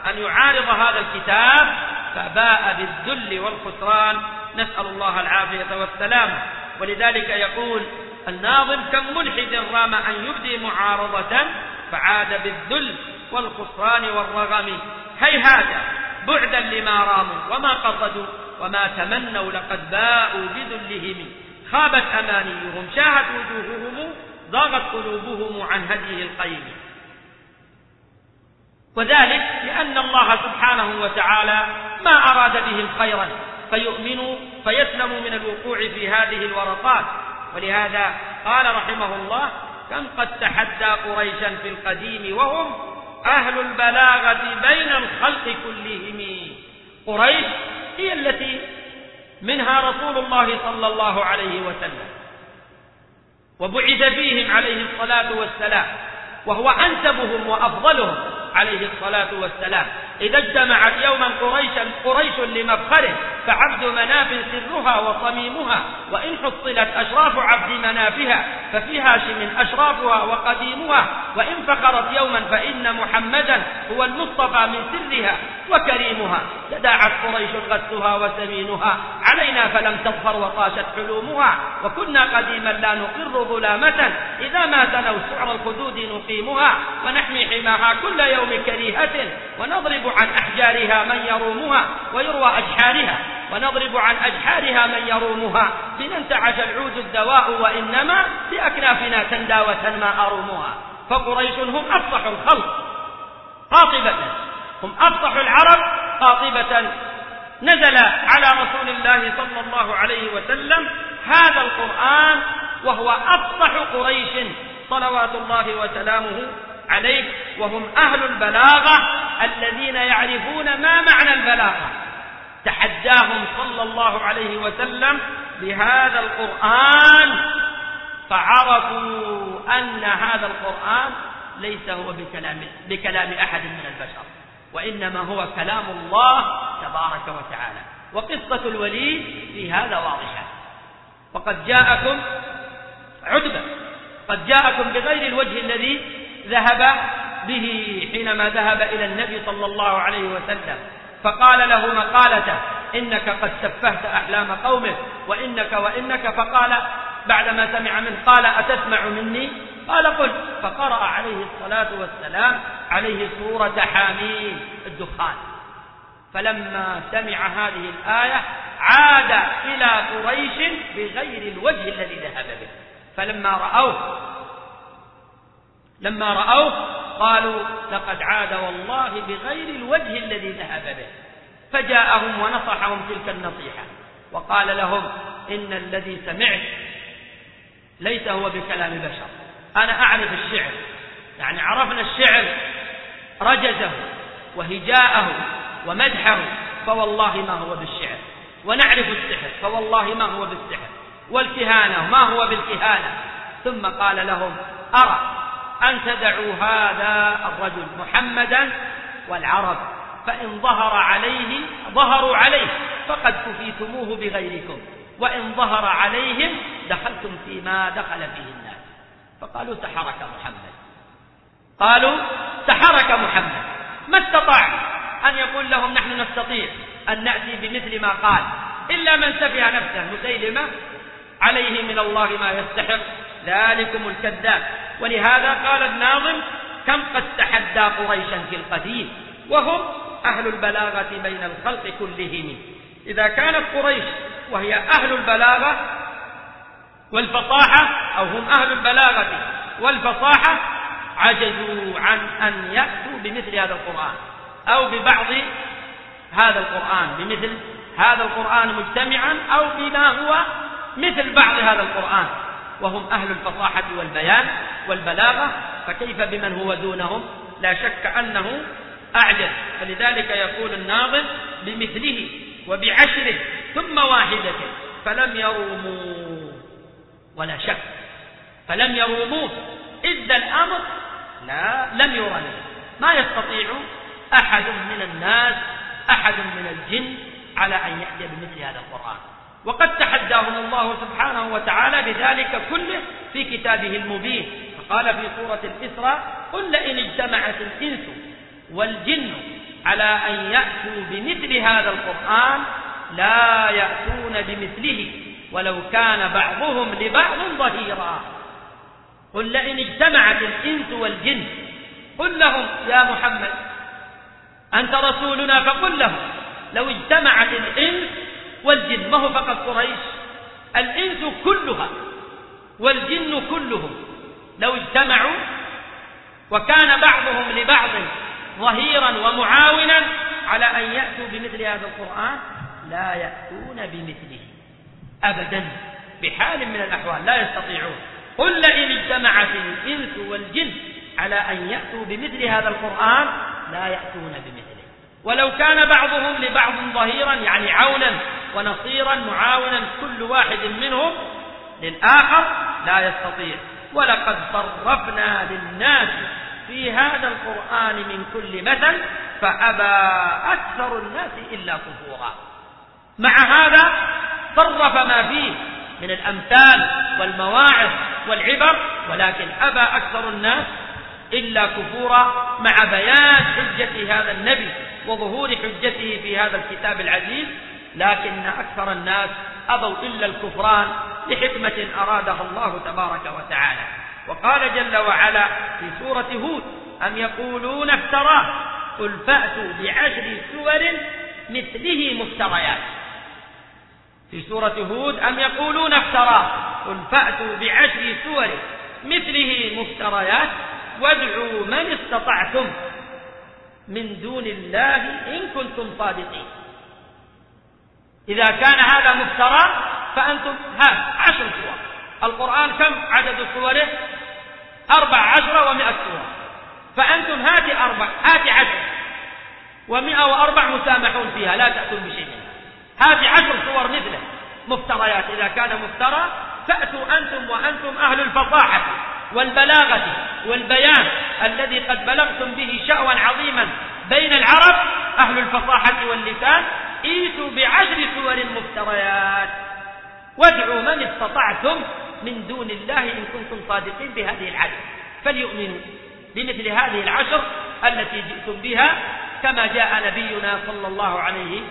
أن يعارض هذا الكتاب فباء بالذل والخسران. نسأل الله العافية والسلام. ولذلك يقول الناظم كم ملحد رام أن يبدي معارضة فعاد بالذل والخسران والرغم. هيهات بعدا لما راموا وما قصدوا وما تمنوا لقد باءوا بذلهم. خابت أمانيهم شاهت وجوههم ضاغت قلوبهم عن هديه القيم. وذلك لأن الله سبحانه وتعالى ما أراد بهم خيرا فيؤمنوا فيسلموا من الوقوع في هذه الورطات. ولهذا قال رحمه الله كم قد تحدى قريشا في القديم وهم أهل البلاغة بين الخلق كلهم. قريش هي التي منها رسول الله صلى الله عليه وسلم. وبعث فيهم عليه الصلاة والسلام وهو أنسبهم وأفضلهم عليه الصلاة والسلام. إذا اجتمعت يوما قريشا قريش لمفخره فعبد مناف سرها وصميمها وإن حصلت أشراف عبد منافها ففي هاشم أشرافها وقديمها وإن فقرت يوما فإن محمدا هو المصطفى من سرها وكريمها. تداعت قريش غثها وسمينها علينا فلم تظفر وطاشت حلومها وكنا قديما لا نقر ظلامة إذا ما تنوا سعر الخدود نقيمها ونحمي حماها كل يوم كريهة ونضرب عن أحجارها من يرومها ويروى أجحارها ونضرب عن أجحارها من يرومها. بننتعش العود الدواء وإنما بأكنافنا تندى وتنمى أرومها. فقريش هم أفصح الخلق قاطبة. هم أفصح العرب قاطبة. نزل على رسول الله صلى الله عليه وسلم هذا القرآن وهو أفصح قريش صلوات الله وسلامه عليه وهم أهل البلاغة الذين يعرفون ما معنى البلاغة. تحداهم صلى الله عليه وسلم بهذا القرآن فعرفوا أن هذا القرآن ليس هو بكلام, بكلام أحد من البشر وإنما هو كلام الله تبارك وتعالى. وقصة الوليد في هذا واضحة. وقد جاءكم عتبة قد جاءكم بغير الوجه الذي ذهب به حينما ذهب إلى النبي صلى الله عليه وسلم. فقال له مقالته إنك قد سفهت أحلام قومك وإنك وإنك. فقال بعدما سمع منه قال أتسمع مني؟ قال قل. فقرأ عليه الصلاة والسلام عليه سورة حامين الدخان. فلما سمع هذه الآية عاد إلى قريش بغير الوجه الذي ذهب به. فلما رأوه لما رأوه قالوا لقد عاد والله بغير الوجه الذي ذهب به. فجاءهم ونصحهم تلك النصيحة وقال لهم إن الذي سمعت ليس هو بكلام بشر أنا أعرف الشعر يعني عرفنا الشعر رجزه وهجاءه ومدحه فوالله ما هو بالشعر ونعرف السحر فوالله ما هو بالسحر والكهانة ما هو بالكهانة. ثم قال لهم أرى أن تدعوا هذا الرجل محمدا والعرب فإن ظهر عليه ظهروا عليه فقد كفيتموه بغيركم وإن ظهر عليهم دخلتم فيما دخل فيه الناس. فقالوا سحرك محمد. قالوا سحرك محمد. ما استطاع أن يقول لهم نحن نستطيع أن نأتي بمثل ما قال إلا من سفه نفسه مسيلمة عليه من الله ما يستحق ذلكم الكذاب. ولهذا قال الناظم كم قد تحدى قريشا في القديم وهم أهل البلاغة بين الخلق كلهم. إذا كانت قريش وهي أهل البلاغة والفصاحة أو هم أهل البلاغة والفصاحة عجزوا عن أن يأتوا بمثل هذا القرآن أو ببعض هذا القرآن بمثل هذا القرآن مجتمعا أو بما هو مثل بعض هذا القرآن. وهم أهل الفصاحة والبيان والبلاغة فكيف بمن هو دونهم؟ لا شك أنه أعجز. فلذلك يقول الناظم بمثله وبعشره ثم واحدة فلم يروموا. ولا شك فلم يروموه إذ الأمر لا لم يرن ما يستطيع أحد من الناس أحد من الجن على أن يأتي بمثل هذا القرآن. وقد تحداهم الله سبحانه وتعالى بذلك كله في كتابه المبين. فقال في سورة الإسراء قل لئن اجتمعت الإنس والجن على أن يأتوا بمثل هذا القرآن لا يأتون بمثله ولو كان بعضهم لبعض ظهيرا. قل لئن اجتمعت الإنس والجن قل لهم يا محمد أنت رسولنا فقل لهم لو اجتمعت الإنس والجن ما هو فقط قريش؟ الإنس كلها والجن كلهم. لو اجتمعوا وكان بعضهم لبعض ظهيرا ومعاونا على أن يأتوا بمثل هذا القرآن لا يأتون بمثله أبدا بحال من الأحوال لا يستطيعون. قل لئن اجتمعت الإنس والجن على أن يأتوا بمثل هذا القرآن لا يأتون بمثله. ولو كان بعضهم لبعض ظهيرا يعني عونا ونصيرا معاونا كل واحد منهم للآخر لا يستطيع. ولقد صرفنا للناس في هذا القرآن من كل مثل فأبى أكثر الناس إلا كفورا مع هذا صرف ما فيه من الأمثال والمواعظ والعبر ولكن أبى أكثر الناس إلا كفورا مع بيان حجة هذا النبي وظهور حجته في هذا الكتاب العزيز لكن أكثر الناس أبوا إلا الكفران لحكمة أرادها الله تبارك وتعالى. وقال جل وعلا في سورة هود أم يقولون افتراه؟ قل فأتوا بعشر سور مثله مفتريات. في سورة هود أم يقولون افتراه؟ قل فأتوا بعشر سور مثله مفتريات وادعوا من استطعتم. من دون الله إن كنتم صادقين. إذا كان هذا مفترى فأنتم ها عشر سور. القرآن كم؟ عدد سوره أربع عشر ومائة سورة فأنتم هات أربع هات عشر. ومئة وأربع مسامحون فيها لا تأتون بشيء هات عشر سور مثله. مفتريات إذا كان مفترى فأتوا أنتم وأنتم أهل الفصاحة. والبلاغة والبيان الذي قد بلغتم به شأوا عظيما بين العرب أهل الفصاحة واللسان إيتوا بعشر سور مفتريات. وادعوا من استطعتم من دون الله إن كنتم صادقين بهذه العدد فليؤمنوا بمثل هذه العشر التي جئتم بها كما جاء نبينا صلى الله عليه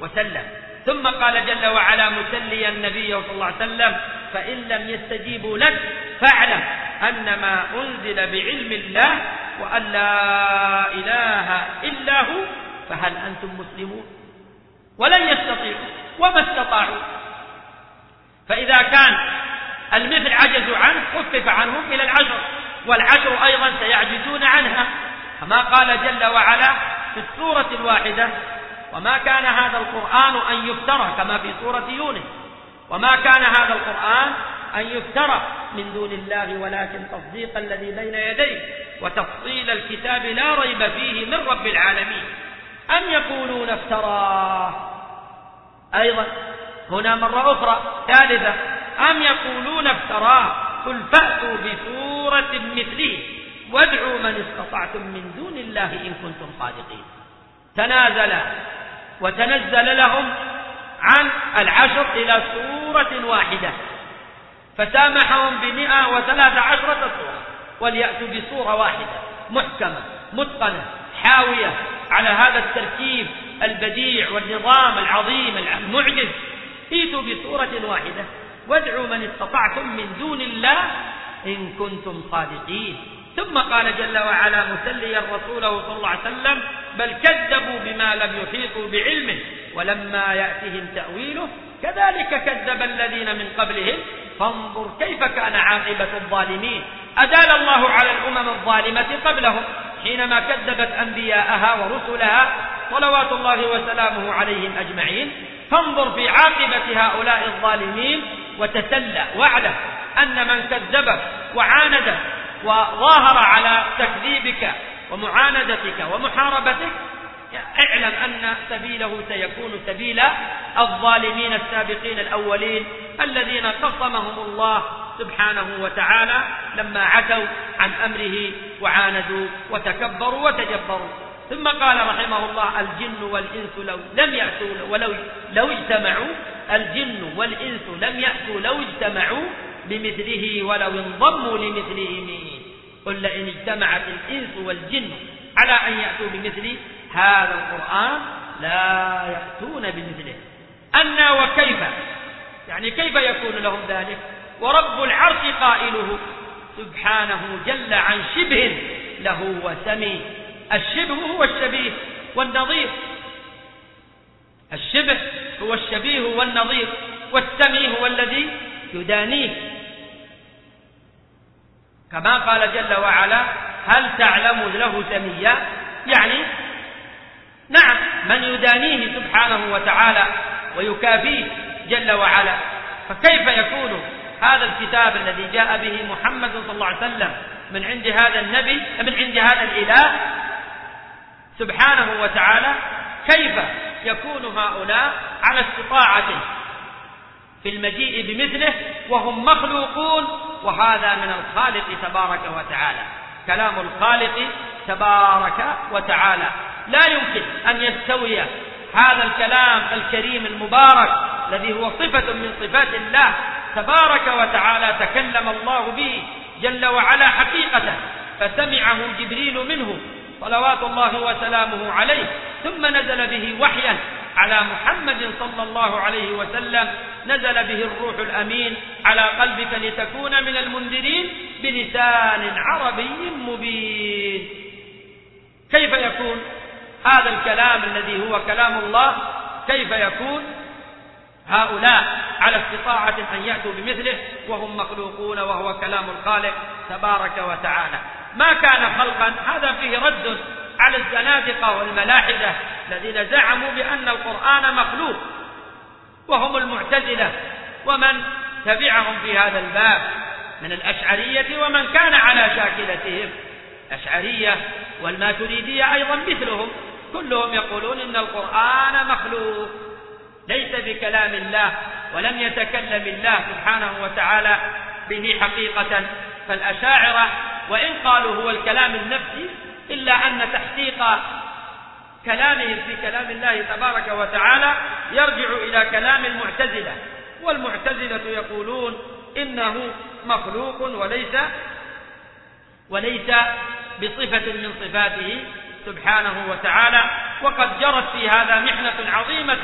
وسلم. ثم قال جل وعلا مسليا النبي صلى الله عليه وسلم فإن لم يستجيبوا لك فاعلم أن ما أنزل بعلم الله وأن لا إله إلا هو فهل أنتم مسلمون؟ ولن يستطيعوا وما استطاعوا. فإذا كان المثل عجزوا عنه خفف عنهم إلى العشر والعشر أيضا سيعجزون عنها. كما قال جل وعلا في السورة الواحدة وما كان هذا القرآن أن يفترى كما في سورة يونس. وما كان هذا القرآن أن يفترى من دون الله ولكن تصديق الذي بين يديه وتفصيل الكتاب لا ريب فيه من رب العالمين. أم يقولون افتراه؟ أيضا هنا مرة أخرى ثالثة أم يقولون افتراه؟ قل فأتوا بسورة مثله وادعوا من استطعتم من دون الله إن كنتم صادقين. تنازل وتنزل لهم عن العشر إلى سورة واحدة. فسامحهم بمئة وثلاث عشرة سورة وليأتوا بسورة واحدة. محكمة متقنة حاوية على هذا التركيب البديع والنظام العظيم المعجز. ائتوا بسورة واحدة. وادعوا من استطعتم من دون الله إن كنتم صادقين. ثم قال جل وعلا مسليا رسوله صلى الله عليه وسلم بل كذبوا بما لم يحيطوا بعلمه ولما يأتهم تأويله كذلك كذب الذين من قبلهم فانظر كيف كان عاقبة الظالمين أدال الله على الأمم الظالمة قبلهم حينما كذبت أنبياءها ورسلها صلوات الله وسلامه عليهم أجمعين فانظر في عاقبة هؤلاء الظالمين وتسلى واعلم أن من كذبك وعاندك وظاهر على تكذيبك ومعاندتك ومحاربتك اعلم أن سبيله سيكون سبيل الظالمين السابقين الأولين الذين قصمهم الله سبحانه وتعالى لما عتوا عن أمره وعاندوا وتكبروا وتجبروا. ثم قال رحمه الله الجن والإنس لو لم يأتوا ولو لو اجتمعوا الجن والإنس لم يأتوا لو اجتمعوا بمثله ولو انضموا لمثلهم قل لئن اجتمعت الإنس والجن على أن يأتوا بمثل هذا القرآن لا يأتون بمثله. أنا وكيف؟ يعني كيف يكون لهم ذلك؟ ورب العرش قائله سبحانه جل عن شبه له وسمي. الشبه هو الشبيه والنظير. الشبه هو الشبيه والنظير والسمي هو الذي يدانيه. كما قال جل وعلا هل تعلم له سميا؟ يعني نعم من يدانيه سبحانه وتعالى ويكافيه جل وعلا. فكيف يكون هذا الكتاب الذي جاء به محمد صلى الله عليه وسلم من عند هذا النبي من عند هذا الإله؟ سبحانه وتعالى كيف يكون هؤلاء على استطاعة في المجيء بمثله وهم مخلوقون وهذا من الخالق تبارك وتعالى. كلام الخالق تبارك وتعالى. لا يمكن أن يستوي هذا الكلام الكريم المبارك الذي هو صفة من صفات الله تبارك وتعالى تكلم الله به جل وعلا حقيقة. فسمعه جبريل منه صلوات الله وسلامه عليه ثم نزل به وحيا على محمد صلى الله عليه وسلم. نزل به الروح الأمين على قلبك لتكون من المنذرين بلسان عربي مبين. كيف يكون هذا الكلام الذي هو كلام الله؟ كيف يكون؟ هؤلاء على استطاعة أن يأتوا بمثله وهم مخلوقون وهو كلام الخالق تبارك وتعالى. ما كان خلقا هذا فيه رد على الزنادقة والملاحدة الذين زعموا بأن القرآن مخلوق وهم المعتزلة ومن تبعهم في هذا الباب من الأشعرية ومن كان على شاكلتهم. الأشعرية والماتريدية أيضا مثلهم كلهم يقولون إن القرآن مخلوق ليس بكلام الله ولم يتكلم الله سبحانه وتعالى به حقيقة فالأشاعرة وإن قالوا هو الكلام النفسي إلا أن تحقيق كلامهم في كلام الله تبارك وتعالى يرجع إلى كلام المعتزلة والمعتزلة يقولون إنه مخلوق وليس وليس بصفة من صفاته سبحانه وتعالى وقد جرت في هذا محنة عظيمة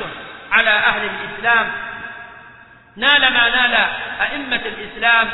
على أهل الإسلام نال ما نال أئمة الإسلام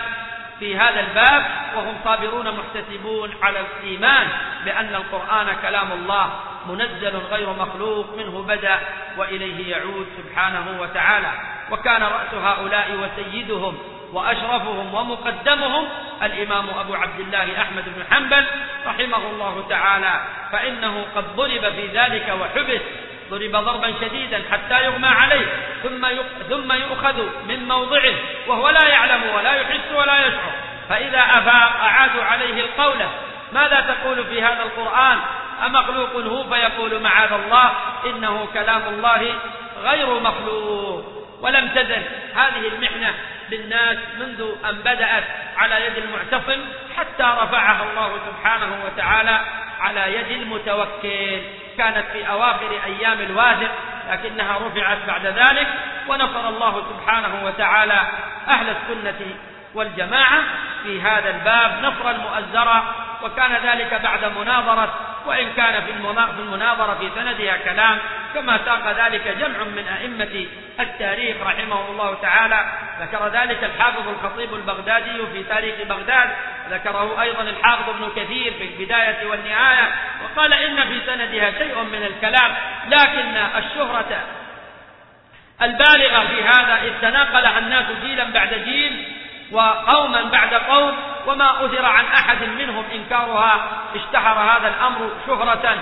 في هذا الباب وهم صابرون محتسبون على الإيمان بأن القرآن كلام الله منزل غير مخلوق منه بدأ وإليه يعود سبحانه وتعالى. وكان رأس هؤلاء وسيدهم وأشرفهم ومقدمهم الإمام أبو عبد الله أحمد بن حنبل رحمه الله تعالى. فإنه قد ضرب في ذلك وحبس ضرب ضربا شديدا حتى يغمى عليه ثم ثم يؤخذ من موضعه وهو لا يعلم ولا يحس ولا يشعر. فإذا أفاق أعادوا عليه القول ماذا تقول في هذا القرآن؟ أمخلوق هو؟ فيقول معاذ الله إنه كلام الله غير مخلوق. ولم تزل هذه المحنة بالناس منذ أن بدأت على يد المعتصم حتى رفعها الله سبحانه وتعالى على يد المتوكل. كانت في أواخر أيام الواثق لكنها رفعت بعد ذلك ونصر الله سبحانه وتعالى أهل السنة والجماعة في هذا الباب نصرا مؤزرا وكان ذلك بعد مناظرة وإن كان في المناظرة في سندها كلام كما ساق ذلك جمع من أئمة التاريخ رحمه الله تعالى. ذكر ذلك الحافظ الخطيب البغدادي في تاريخ بغداد ذكره أيضا الحافظ ابن كثير في البداية والنهاية وقال إن في سندها شيء من الكلام لكن الشهرة البالغة في هذا إذ تناقلها الناس جيلا بعد جيل وقوما بعد قوم وما أثر عن أحد منهم إنكارها اشتهر هذا الأمر شهرة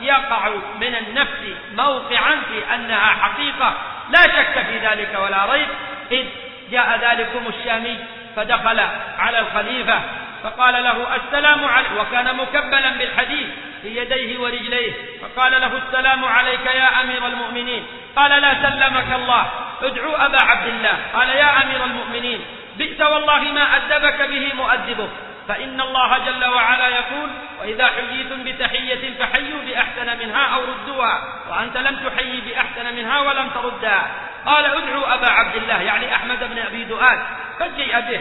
يقع من النفس موقعا في أنها حقيقة. لا شك في ذلك ولا ريب. إذ جاء ذلكم الشامي فدخل على الخليفة فقال له السلام عليك وكان مكبلا بالحديث في يديه ورجليه فقال له السلام عليك يا أمير المؤمنين. قال لا سلمك الله ادعوا أبا عبد الله. قال يا أمير المؤمنين. بئس والله ما أدبك به مؤدبك. فإن الله جل وعلا يقول وإذا حييتم بتحية فحيوا بأحسن منها أو ردوها وأنت لم تحيي بأحسن منها ولم تردها. قال ادعوا أبا عبد الله يعني أحمد بن أبي دؤاد فجيء به.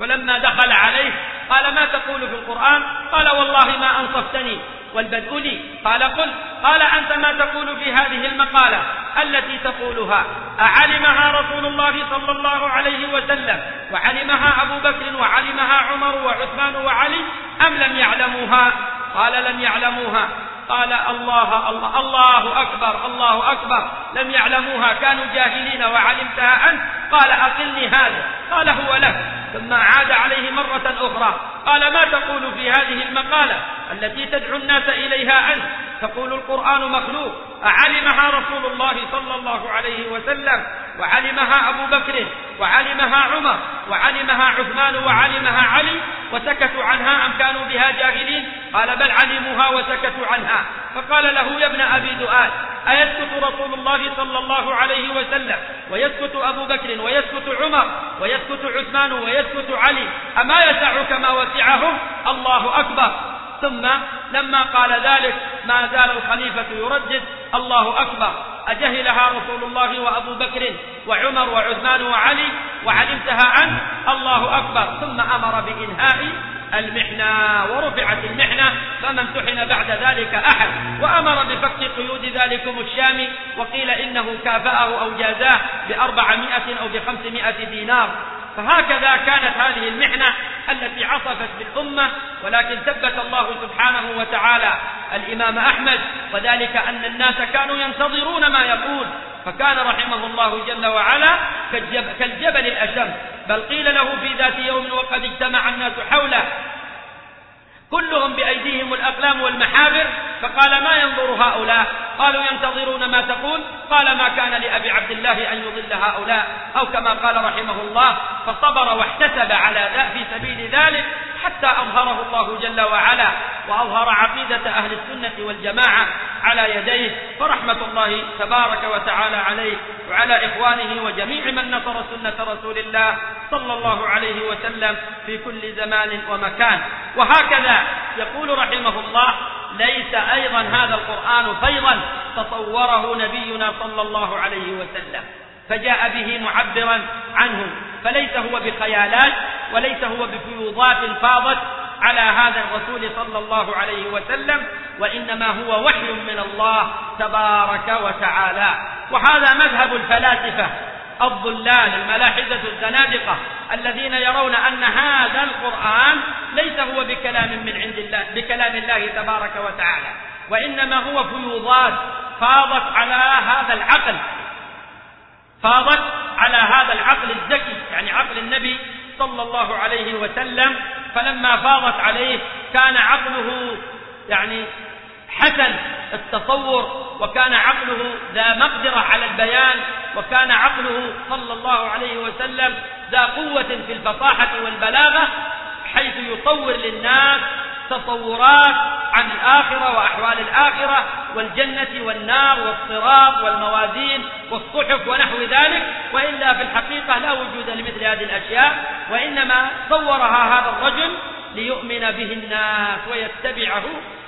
فلما دخل عليه قال ما تقول في القرآن؟ قال والله ما أنصفتني والبدء لي. قال قل. قال أنت ما تقول في هذه المقالة التي تقولها؟ أعلمها رسول الله صلى الله عليه وسلم وعلمها أبو بكر وعلمها عمر وعثمان وعلي أم لم يعلموها؟ قال لم يعلموها. قال الله الله الله أكبر الله أكبر. لم يعلموها. كانوا جاهلين وعلمتها أنت؟ قال أقلني هذا. قال هو لك. ثم عاد عليه مرة أخرى. قال ما تقول في هذه المقالة التي تدعو الناس إليها أنت؟ تقول القرآن مخلوق. أعلمها رسول الله صلى الله عليه وسلم وعلمها أبو بكر وعلمها عمر وعلمها عثمان وعلمها علي وسكتوا عنها أم كانوا بها جاهلين؟ قال بل علموها وسكتوا عنها. فقال له يا ابن أبي دؤاد أيسكت رسول الله صلى الله عليه وسلم؟ ويسكت أبو بكر ويسكت عمر ويسكت عثمان ويسكت علي. أما يسعك ما وسعهم؟ الله أكبر. ثم لما قال ذلك ما زال الخليفة يردد الله أكبر. أجهلها رسول الله وأبو بكر وعمر وعثمان وعلي وعلمتها عنه الله أكبر. ثم أمر بإنهاء المحنة ورفعت المحنة فما امتحن بعد ذلك أحد. وأمر بفك قيود ذلكم الشام وقيل إنه كافأه أو جازاه بأربعمائة أو بخمسمائة دينار. فهكذا كانت هذه المحنة التي عصفت بالأمة ولكن ثبت الله سبحانه وتعالى الإمام أحمد وذلك أن الناس كانوا ينتظرون ما يقول. فكان رحمه الله جل وعلا كالجبل الأشم. بل قيل له في ذات يوم وقد اجتمع الناس حوله. كلهم بأيديهم الأقلام والمحابر فقال ما ينظر هؤلاء؟ قالوا ينتظرون ما تقول. قال ما كان لأبي عبد الله أن يضل هؤلاء. أو كما قال رحمه الله فصبر واحتسب على ذا في سبيل ذلك حتى أظهره الله جل وعلا وأظهر عقيدة أهل السنة والجماعة على يديه. فرحمة الله تبارك وتعالى عليه وعلى إخوانه وجميع من نصر سنة رسول الله صلى الله عليه وسلم في كل زمان ومكان. وهكذا يقول رحمه الله ليس أيضا هذا القرآن فيضا تصوره نبينا صلى الله عليه وسلم فجاء به معبرا عنه فليس هو بخيالات وليس هو بفيوضات فاضت على هذا الرسول صلى الله عليه وسلم وإنما هو وحي من الله تبارك وتعالى. وهذا مذهب الفلاسفة. الضلال الملاحدة الزنادقة الذين يرون أن هذا القرآن ليس هو بكلام من عند الله بكلام الله تبارك وتعالى وإنما هو فيوضات فاضت على هذا العقل فاضت على هذا العقل الذكي يعني عقل النبي صلى الله عليه وسلم فلما فاضت عليه كان عقله يعني حسن التصور وكان عقله ذا مقدرة على البيان وكان عقله صلى الله عليه وسلم ذا قوة في الفصاحة والبلاغة حيث يطور للناس تصورات عن الآخرة وأحوال الآخرة والجنة والنار والصراط والموازين والصحف ونحو ذلك وإلا في الحقيقة لا وجود لمثل هذه الأشياء وإنما صورها هذا الرجل ليؤمن به الناس ويتبعه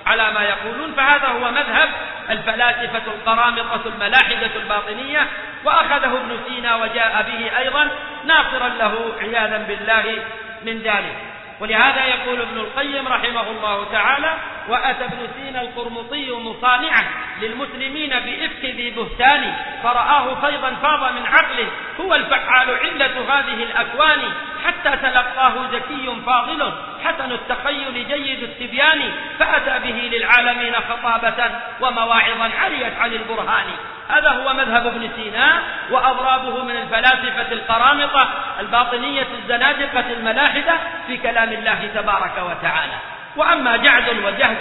على ما يقولون فهذا هو مذهب الفلاسفة القرامطة الملاحدة الباطنية وأخذه ابن سينا وجاء به أيضا ناصرا له عياذا بالله من ذلك. ولهذا يقول ابن القيم رحمه الله تعالى وأتى ابن سينا القرمطي مصانعا للمسلمين بإفك ذي بهتان فرآه فيضا فاض من عقله هو الفعال علة هذه الأكوان حتى تلقاه ذكي فاضل حسن التخيل جيد التبيان فأتى به للعالمين خطابة ومواعظا عريت عن البرهان. هذا هو مذهب ابن سينا وأضرابه من الفلاسفة القرامطة الباطنية الزنادقة الملاحدة في كلام الله تبارك وتعالى. وأما جعد وجهد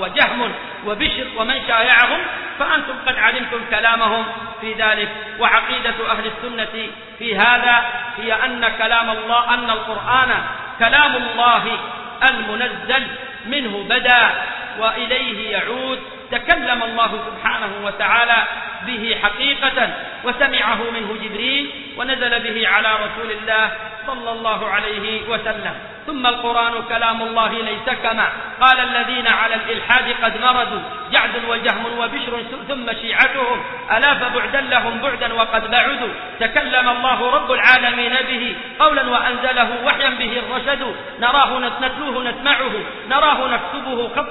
وجهم وبشر ومن شايعهم فأنتم قد علمتم كلامهم في ذلك. وعقيدة أهل السنة في هذا هي أن كلام الله أن القرآن كلام الله المنزل منه بدا وإليه يعود تكلم الله سبحانه وتعالى به حقيقة وسمعه منه جبريل ونزل به على رسول الله صلى الله عليه وسلم. ثم القرآن كلام الله ليس كما. قال الذين على الإلحاد قد مردوا جعد وجهم وبشر ثم شيعتهم. ألا فبعدا لهم بعدا وقد بعدوا. تكلم الله رب العالمين به قولا وأنزله وحيا به الرشد. نراه نتلوه نسمعه نراه نكتبه خط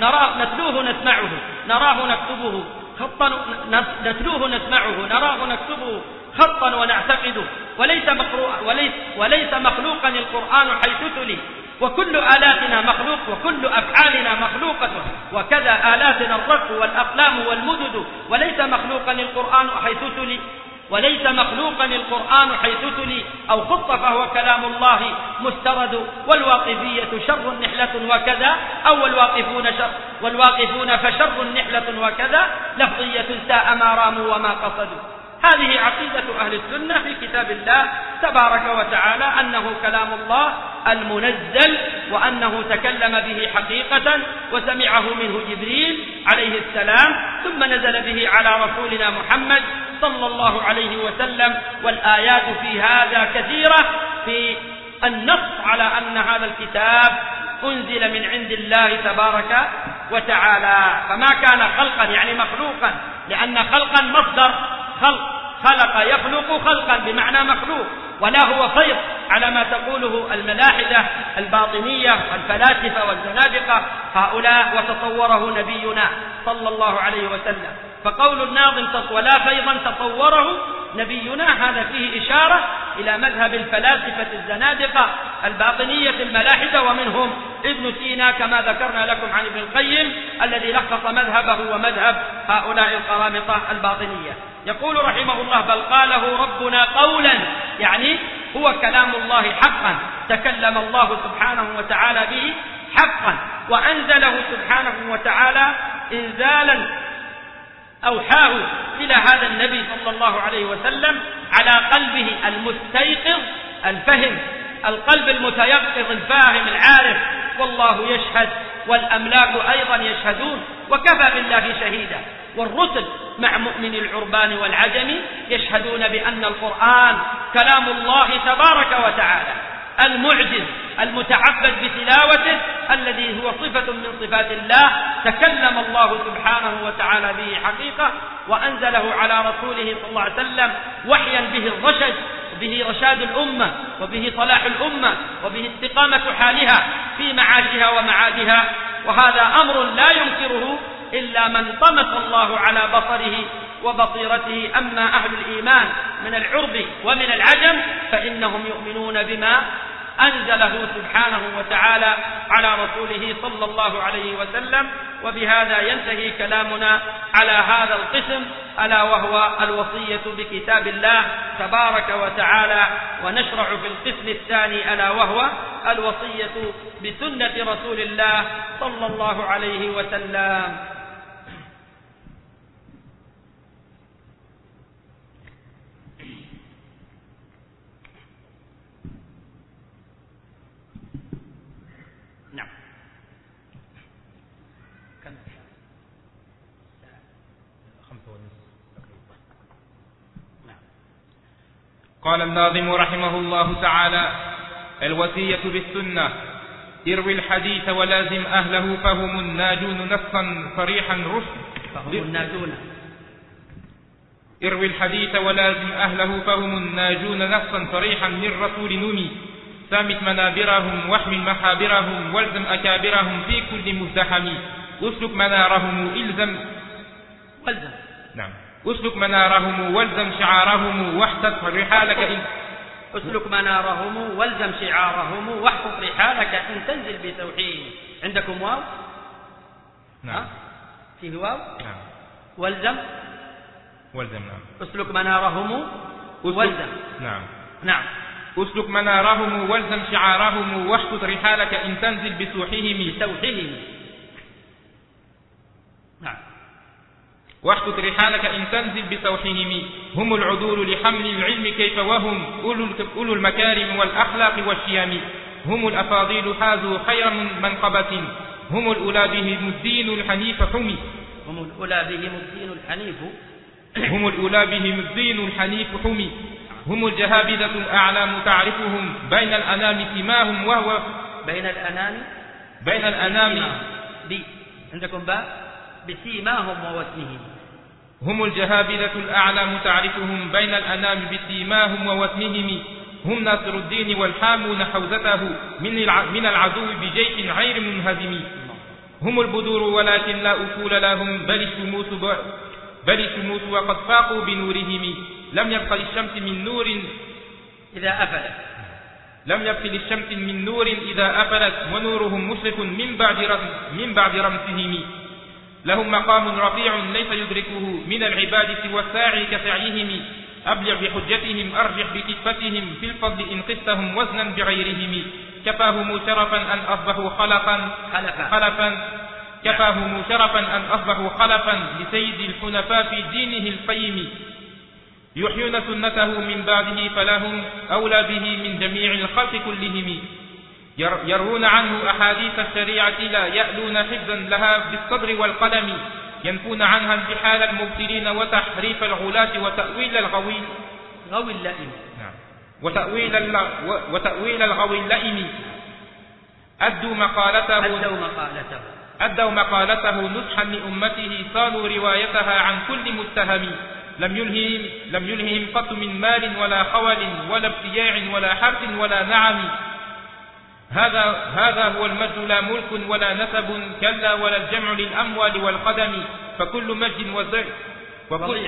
نراه نتلوه نسمعه نراه نكتبه خطا نتلوه نسمعه نراه نكتبه خطا ونعتقده. وليس, وليس, وليس مخلوقا القرآن حيث تلي. وكل آلاتنا مخلوق وكل أفعالنا مخلوقة وكذا آلاتنا الرق والأقلام والمدد. وليس مخلوقا القرآن حيث تلي. وليس مخلوقا القرآن حيث تلي أو خط فهو كلام الله مسترد والواقفية شر نحلة وكذا أو الواقفون شر والواقفون فشر نحلة وكذا لفظية ساء ما راموا وما قصدوا هذه عقيدة أهل السنة في كتاب الله تبارك وتعالى أنه كلام الله المنزل وأنه تكلم به حقيقة وسمعه منه جبريل عليه السلام ثم نزل به على رسولنا محمد صلى الله عليه وسلم والآيات في هذا كثيرة في النص على أن هذا الكتاب أنزل من عند الله تبارك وتعالى فما كان خلقا يعني مخلوقا لأن خلقا مصدر خلق. خلق يخلق خلقا بمعنى مخلوق. ولا هو فيض على ما تقوله الملاحدة الباطنية والفلاسفة والزنادقة هؤلاء وتصوره نبينا صلى الله عليه وسلم. فقول الناظم ولا فيضا تصوره نبينا هذا فيه إشارة إلى مذهب الفلاسفة الزنادقة الباطنية الملاحدة ومنهم ابن سينا كما ذكرنا لكم عن ابن القيم الذي لخص مذهبه ومذهب هؤلاء القرامطة الباطنية. يقول رحمه الله بل قاله ربنا قولا يعني هو كلام الله حقا تكلم الله سبحانه وتعالى به حقا وأنزله سبحانه وتعالى إنزالا أوحاه إلى هذا النبي صلى الله عليه وسلم على قلبه المستيقظ الفهم القلب المتيقظ الفاهم العارف. والله يشهد والأملاك أيضا يشهدون وكفى بالله شهيدا. والرسل مع مؤمن العربان والعجم يشهدون بأن القرآن كلام الله تبارك وتعالى. المعجز المتعبد بتلاوته الذي هو صفة من صفات الله تكلم الله سبحانه وتعالى به حقيقة وأنزله على رسوله صلى الله عليه وسلم وحيا به الرشد وبه رشاد الأمة وبه صلاح الأمة وبه استقامة حالها في معاشها ومعادها. وهذا أمر لا ينكره إلا من طمس الله على بصره وبصيرته. أما أهل الإيمان من العرب ومن العجم فإنهم يؤمنون بما أنزله سبحانه وتعالى على رسوله صلى الله عليه وسلم وبهذا ينتهي كلامنا على هذا القسم ألا وهو الوصية بكتاب الله تبارك وتعالى ونشرع في القسم الثاني ألا وهو الوصية بسنة رسول الله صلى الله عليه وسلم. قال الناظم رحمه الله تعالى الوصية بالسنة اروي الحديث ولازم أهله فهم الناجون نصا صريحا رشد. فهم الناجون. اروي الحديث ولازم أهله فهم الناجون نصا صريحا للرسول نمي. سامت منابرهم واحمل محابرهم والزم أكابرهم في كل مزدحم. اسلك منارهم إلزم. والزم. نعم. اسلك منارهم والزم شعارهم واحتف رحالك إن. اسلك منارهم والزم شعارهم واحفظ رحالك إن تنزل بتوحيد عندكم واو؟ نعم. فيه واو؟ نعم. والزم. والزم نعم. اسلك منارهم والزم. نعم. نعم. اسلك منارهم والزم شعارهم واحفظ رحالك إن تنزل بسوحهم بتوحيهم نعم. واحدث رحالك إن تنزل بسوحهم. هم العدول لحمل العلم كيف وهم؟ أولو المكارم والأخلاق والشيم. هم الأفاضيل حازوا خير من منقبة. هم الأولى بهم الدين الحنيف حمي. هم الأولى بهم الدين الحنيف. هم الأولى بهم الدين الحنيف حمي. هم الجهابذة الأعلام تعرفهم بين الأنام سماهم وهو بين الأنام بين الأنام بي. عندكم باء؟ بسيماهم ووسمهم. هم الجهابذة الأعلام تعرفهم بين الأنام بسيماهم ووسمهم. هم ناصر الدين والحامون حوزته من من العدو بجيش غير منهزم. هم البدور ولكن لا أفول لهم بل الشموس بل الشموس وقد فاقوا بنورهم. لم يبق للشمس من نور إذا أفلت. لم يبق للشمس من نور إذا أفلت ونورهم مشرق من بعد من بعد رمسهم لهم مقام رفيع ليس يدركه من العباد سوى الساعي كسعيهم. أبلغ بحجتهم أرجح بكفتهم في الفضل إن قستهم وزنا بغيرهم. كفاهم شرفا أن أصبحوا خلقا خلفا, خلفا كفاهم شرفا أن أصبحوا خلفا لسيد الحنفاء في دينه القيم. يحيون سنته من بعده فلهم أولى به من جميع الخلق كلهم. يرون عنه أحاديث الشريعة لا يألون حفظا لها بالصبر والقلم ينفون عنها انتحال المبتلين وتحريف الغلاة وتأويل الغوي. غوي اللئيم. نعم. وتأويل وتأويل الغوي اللئيم. أدوا مقالته. أدوا مقالته. أدوا مقالته نصحا لأمته صانوا روايتها عن كل متهم. لم يلههم لم يلههم قط من مال ولا خول ولا ابتياع ولا حرث ولا نعم. هذا هذا هو المجد لا ملك ولا نسب كلا ولا الجمع للأموال والقدم. فكل مجد وضيع. وكل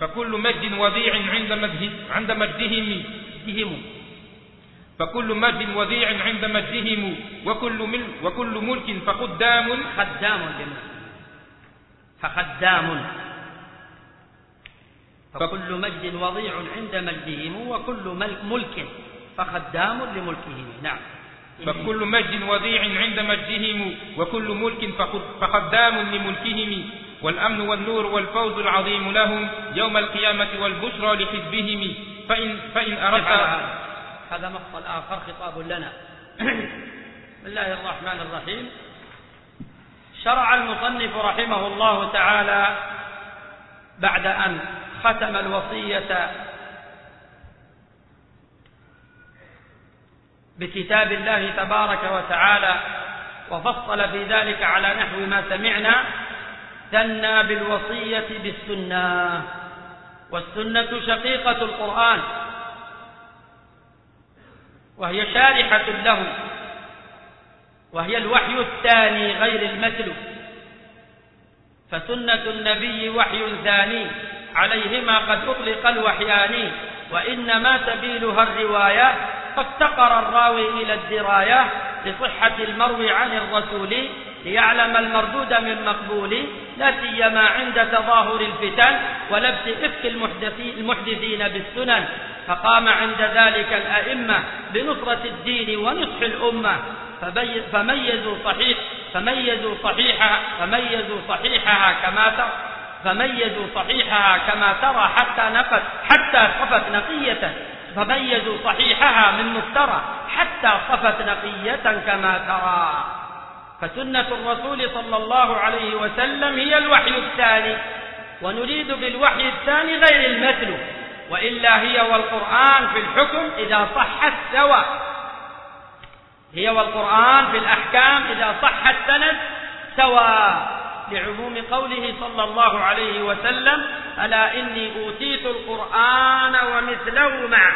فكل مجد وضيع عند مجد عند مجدهم. فكل مجد وضيع عند مجدهم. وكل مل وكل ملك فخدام. خدام فخدام. فكل مجد وضيع عند مجدهم وكل ملك فخدام لملكهم نعم. فكل مجد وضيع عند مجدهم وكل ملك فخدام لملكهم. والأمن والنور والفوز العظيم لهم يوم القيامة والبشرى لحزبهم. فإن, فإن أردت هذا مقصد آخر خطاب لنا. بسم الله الرحمن الرحيم. شرع المصنف رحمه الله تعالى بعد أن ختم الوصية بكتاب الله تبارك وتعالى وفصل في ذلك على نحو ما سمعنا ثنى بالوصية بالسنة والسنة شقيقة القرآن وهي شارحة له وهي الوحي الثاني غير المثل فسنة النبي وحي ثاني. عليهما قد أطلق الوحيان وإنما سبيلها الرواية فافتقر الراوي إلى الدراية لصحة المروي عن الرسول ليعلم المردود من مقبول لا سيما عند تظاهر الفتن ولبس إفك المحدثين بالسنن. فقام عند ذلك الأئمة بنصرة الدين ونصح الأمة. فميزوا صحيح فميزوا صحيحها فميزوا صحيحها كما فميزوا صحيحها كما ترى حتى نقت حتى صفت نقية فميزوا صحيحها من مفترى حتى صفت نقية كما ترى. فسنة الرسول صلى الله عليه وسلم هي الوحي الثاني. ونريد بالوحي الثاني غير المثل. وإلا هي والقرآن في الحكم إذا صحت سوى هي والقرآن في الأحكام إذا صح السند سوى لعموم قوله صلى الله عليه وسلم ألا إني أوتيت القرآن ومثله معه.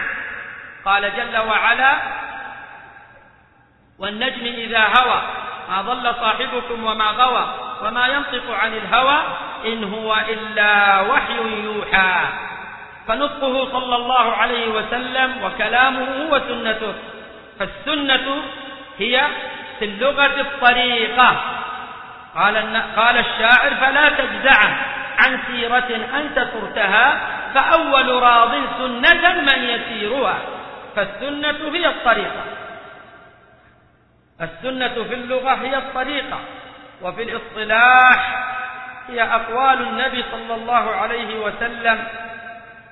قال جل وعلا والنجم إذا هوى ما ضل صاحبكم وما غوى وما ينطق عن الهوى إن هو إلا وحي يوحى. فنطقه صلى الله عليه وسلم وكلامه هو سنته فالسنة هي في اللغة الطريقة. قال قال الشاعر فلا تجزع عن سيرة أنت صرتها فأول راض سنة من يسيرها. فالسنة هي الطريقة. السنة في اللغة هي الطريقة وفي الاصطلاح هي أقوال النبي صلى الله عليه وسلم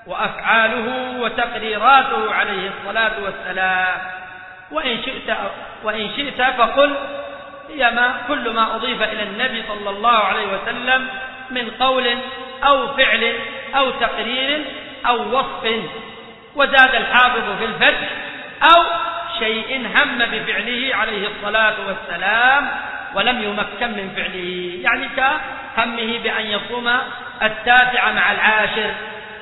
وأفعاله وتقريراته عليه الصلاة والسلام. وإن شئت, وإن شئت فقل هي ما كل ما أضيف إلى النبي صلى الله عليه وسلم من قول أو فعل أو تقرير أو وصف وزاد الحافظ في الفتح أو شيء هم بفعله عليه الصلاة والسلام ولم يمكن من فعله يعني كهمه بأن يصوم التاسع مع العاشر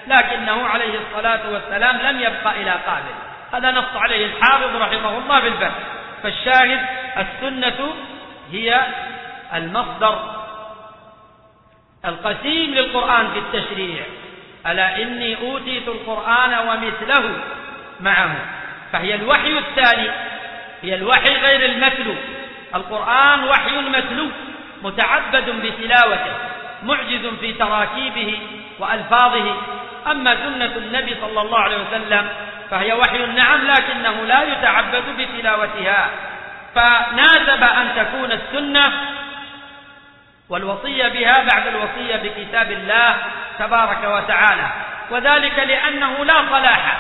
لكنه عليه الصلاة والسلام لم يبقى إلى قابل. هذا نص عليه الحافظ رحمه الله في الفتح. فالشاهد السنة هي المصدر القسيم للقرآن في التشريع. ألا إني أوتيت القرآن ومثله معه. فهي الوحي الثاني. هي الوحي غير المتلو. القرآن وحي متلو متعبد بتلاوته معجز في تراكيبه وألفاظه. أما سنة النبي صلى الله عليه وسلم فهي وحي نعم لكنه لا يتعبد بتلاوتها. فناسب أن تكون السنة والوصية بها بعد الوصية بكتاب الله تبارك وتعالى. وذلك لأنه لا صلاح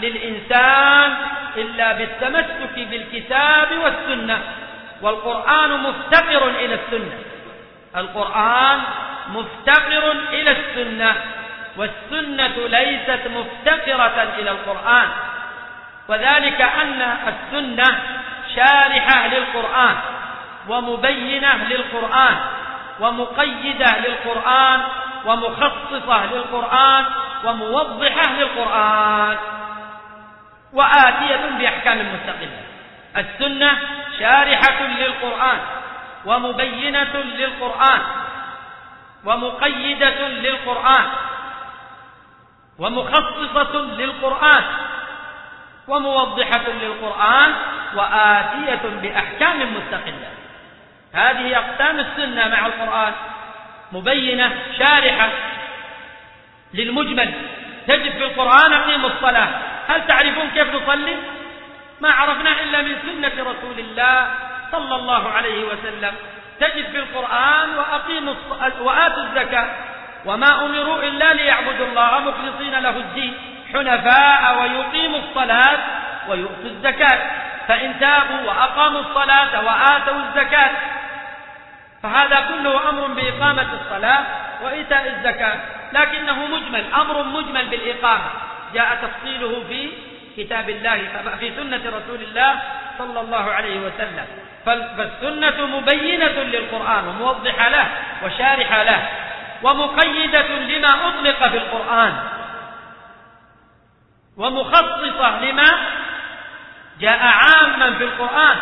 للإنسان إلا بالتمسك بالكتاب والسنة. والقرآن مفتقر إلى السنة. القرآن مفتقر إلى السنة. والسنة ليست مفتقرة إلى القرآن. وذلك أن السنة شارحة للقرآن ومبينة للقرآن ومقيدة للقرآن ومخصصة للقرآن وموضحة للقرآن وآتية بأحكام مستقلة. السنة شارحة للقرآن ومبينة للقرآن ومقيدة للقرآن ومخصصة للقرآن. وموضحة للقرآن وآتية بأحكام مستقلة. هذه أقسام السنة مع القرآن مبينة شارحة للمجمل. تجد في القرآن أقيموا الصلاة. هل تعرفون كيف نصلي؟ ما عرفنا إلا من سنة رسول الله صلى الله عليه وسلم. تجد في القرآن وأقيموا وآتوا الزكاة. وما أمروا إلا ليعبدوا الله مخلصين له الدين. حنفاء ويقيموا الصلاة ويؤتوا الزكاة. فإن تابوا وأقاموا الصلاة وآتوا الزكاة. فهذا كله أمر بإقامة الصلاة وإيتاء الزكاة. لكنه مجمل أمر مجمل بالإقامة. جاء تفصيله في كتاب الله في سنة رسول الله صلى الله عليه وسلم. فالسنة مبينة للقرآن وموضحة له وشارحة له ومقيدة لما أطلق في القرآن. ومخصصة لما جاء عاما في القرآن.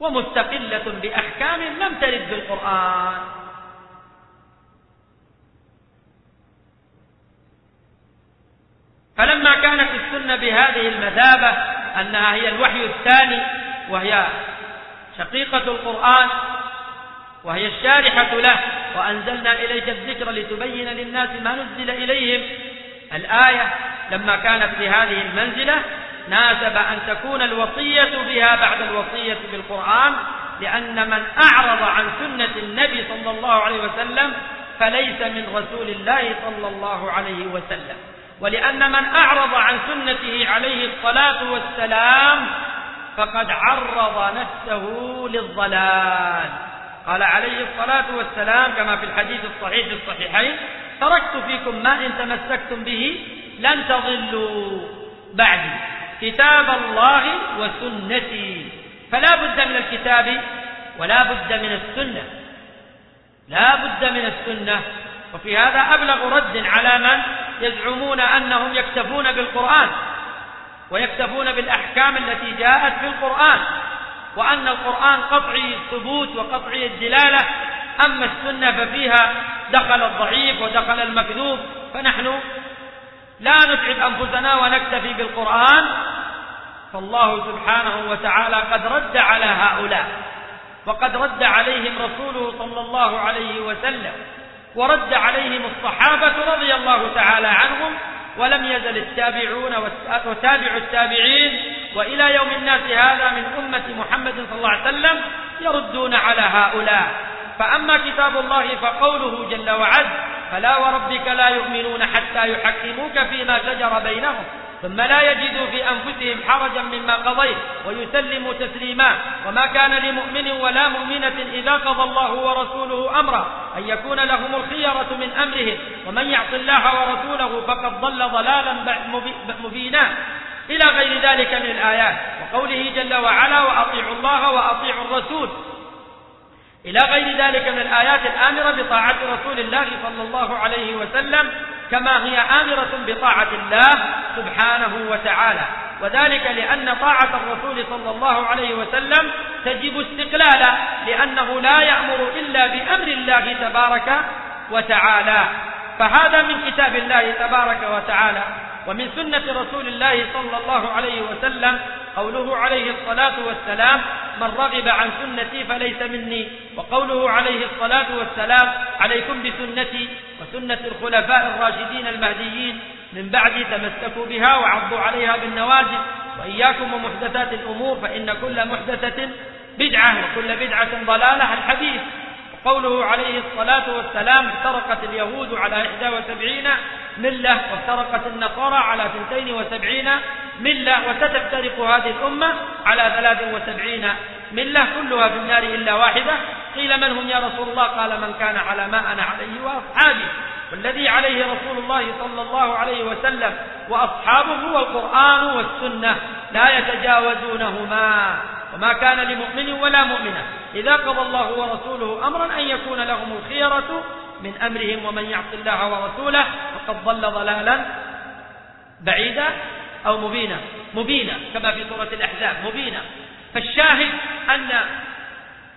ومستقلة بأحكام لم ترد في القرآن. فلما كانت السنة بهذه المثابة أنها هي الوحي الثاني وهي شقيقة القرآن وهي الشارحة له وأنزلنا إليك الذكر لتبين للناس ما نزل إليهم. الآية لما كانت في هذه المنزلة ناسب أن تكون الوصية بها بعد الوصية بالقرآن لأن من أعرض عن سنة النبي صلى الله عليه وسلم فليس من رسول الله صلى الله عليه وسلم. ولأن من أعرض عن سنته عليه الصلاة والسلام فقد عرض نفسه للضلال. قال عليه الصلاة والسلام كما في الحديث الصحيح في الصحيحين تركت فيكم ما إن تمسكتم به لن تضلوا بعدي. كتاب الله وسنتي. فلا بد من الكتاب ولا بد من السنة. لا بد من السنة. وفي هذا أبلغ رد على من يزعمون أنهم يكتفون بالقرآن ويكتفون بالأحكام التي جاءت في القرآن. وأن القرآن قطعي الثبوت وقطعي الدلالة أما السنة ففيها دخل الضعيف ودخل المكذوب فنحن لا نتعب أنفسنا ونكتفي بالقرآن فالله سبحانه وتعالى قد رد على هؤلاء وقد رد عليهم رسوله صلى الله عليه وسلم ورد عليهم الصحابة رضي الله تعالى عنهم ولم يزل التابعون وتابع التابعين وإلى يوم الناس هذا من أمة محمد صلى الله عليه وسلم يردون على هؤلاء. فأما كتاب الله فقوله جل وعز فلا وربك لا يؤمنون حتى يحكموك فيما شجر بينهم ثم لا يجدوا في أنفسهم حرجا مما قضيت ويسلموا تسليما. وما كان لمؤمن ولا مؤمنة إذا قضى الله ورسوله أمرا أن يكون لهم الخيرة من أمرهم ومن يعص الله ورسوله فقد ضل ضلالا مبينا. إلى غير ذلك من الآيات. وقوله جل وعلا وأطيعوا الله وأطيعوا الرسول. إلى غير ذلك من الآيات الآمرة بطاعة رسول الله صلى الله عليه وسلم كما هي آمرة بطاعة الله سبحانه وتعالى. وذلك لأن طاعة الرسول صلى الله عليه وسلم تجب استقلالا لأنه لا يأمر إلا بأمر الله تبارك وتعالى. فهذا من كتاب الله تبارك وتعالى ومن سنة رسول الله صلى الله عليه وسلم قوله عليه الصلاة والسلام من رغب عن سنتي فليس مني. وقوله عليه الصلاة والسلام عليكم بسنتي وسنة الخلفاء الراشدين المهديين من بعد تمسكوا بها وعضوا عليها بالنواجذ وإياكم ومحدثات الأمور فإن كل محدثة بدعة وكل بدعة ضلالة الحديث قوله عليه الصلاة والسلام افترقت اليهود على 71 ملة وافترقت النصارى على 72 ملة وستفترق هذه الأمة على 73 ملة كلها في النار إلا واحدة. قيل من هم يا رسول الله؟ قال من كان على ما أنا عليه وأصحابي. والذي عليه رسول الله صلى الله عليه وسلم وأصحابه هو القرآن والسنة لا يتجاوزونهما. وما كان لمؤمن ولا مؤمنة. إذا قضى الله ورسوله أمرا أن يكون لهم الخيرة من أمرهم ومن يعص الله ورسوله فقد ضل ضلالا بعيدا أو مبينا. مبينا كما في سورة الأحزاب. مبينا. فالشاهد أن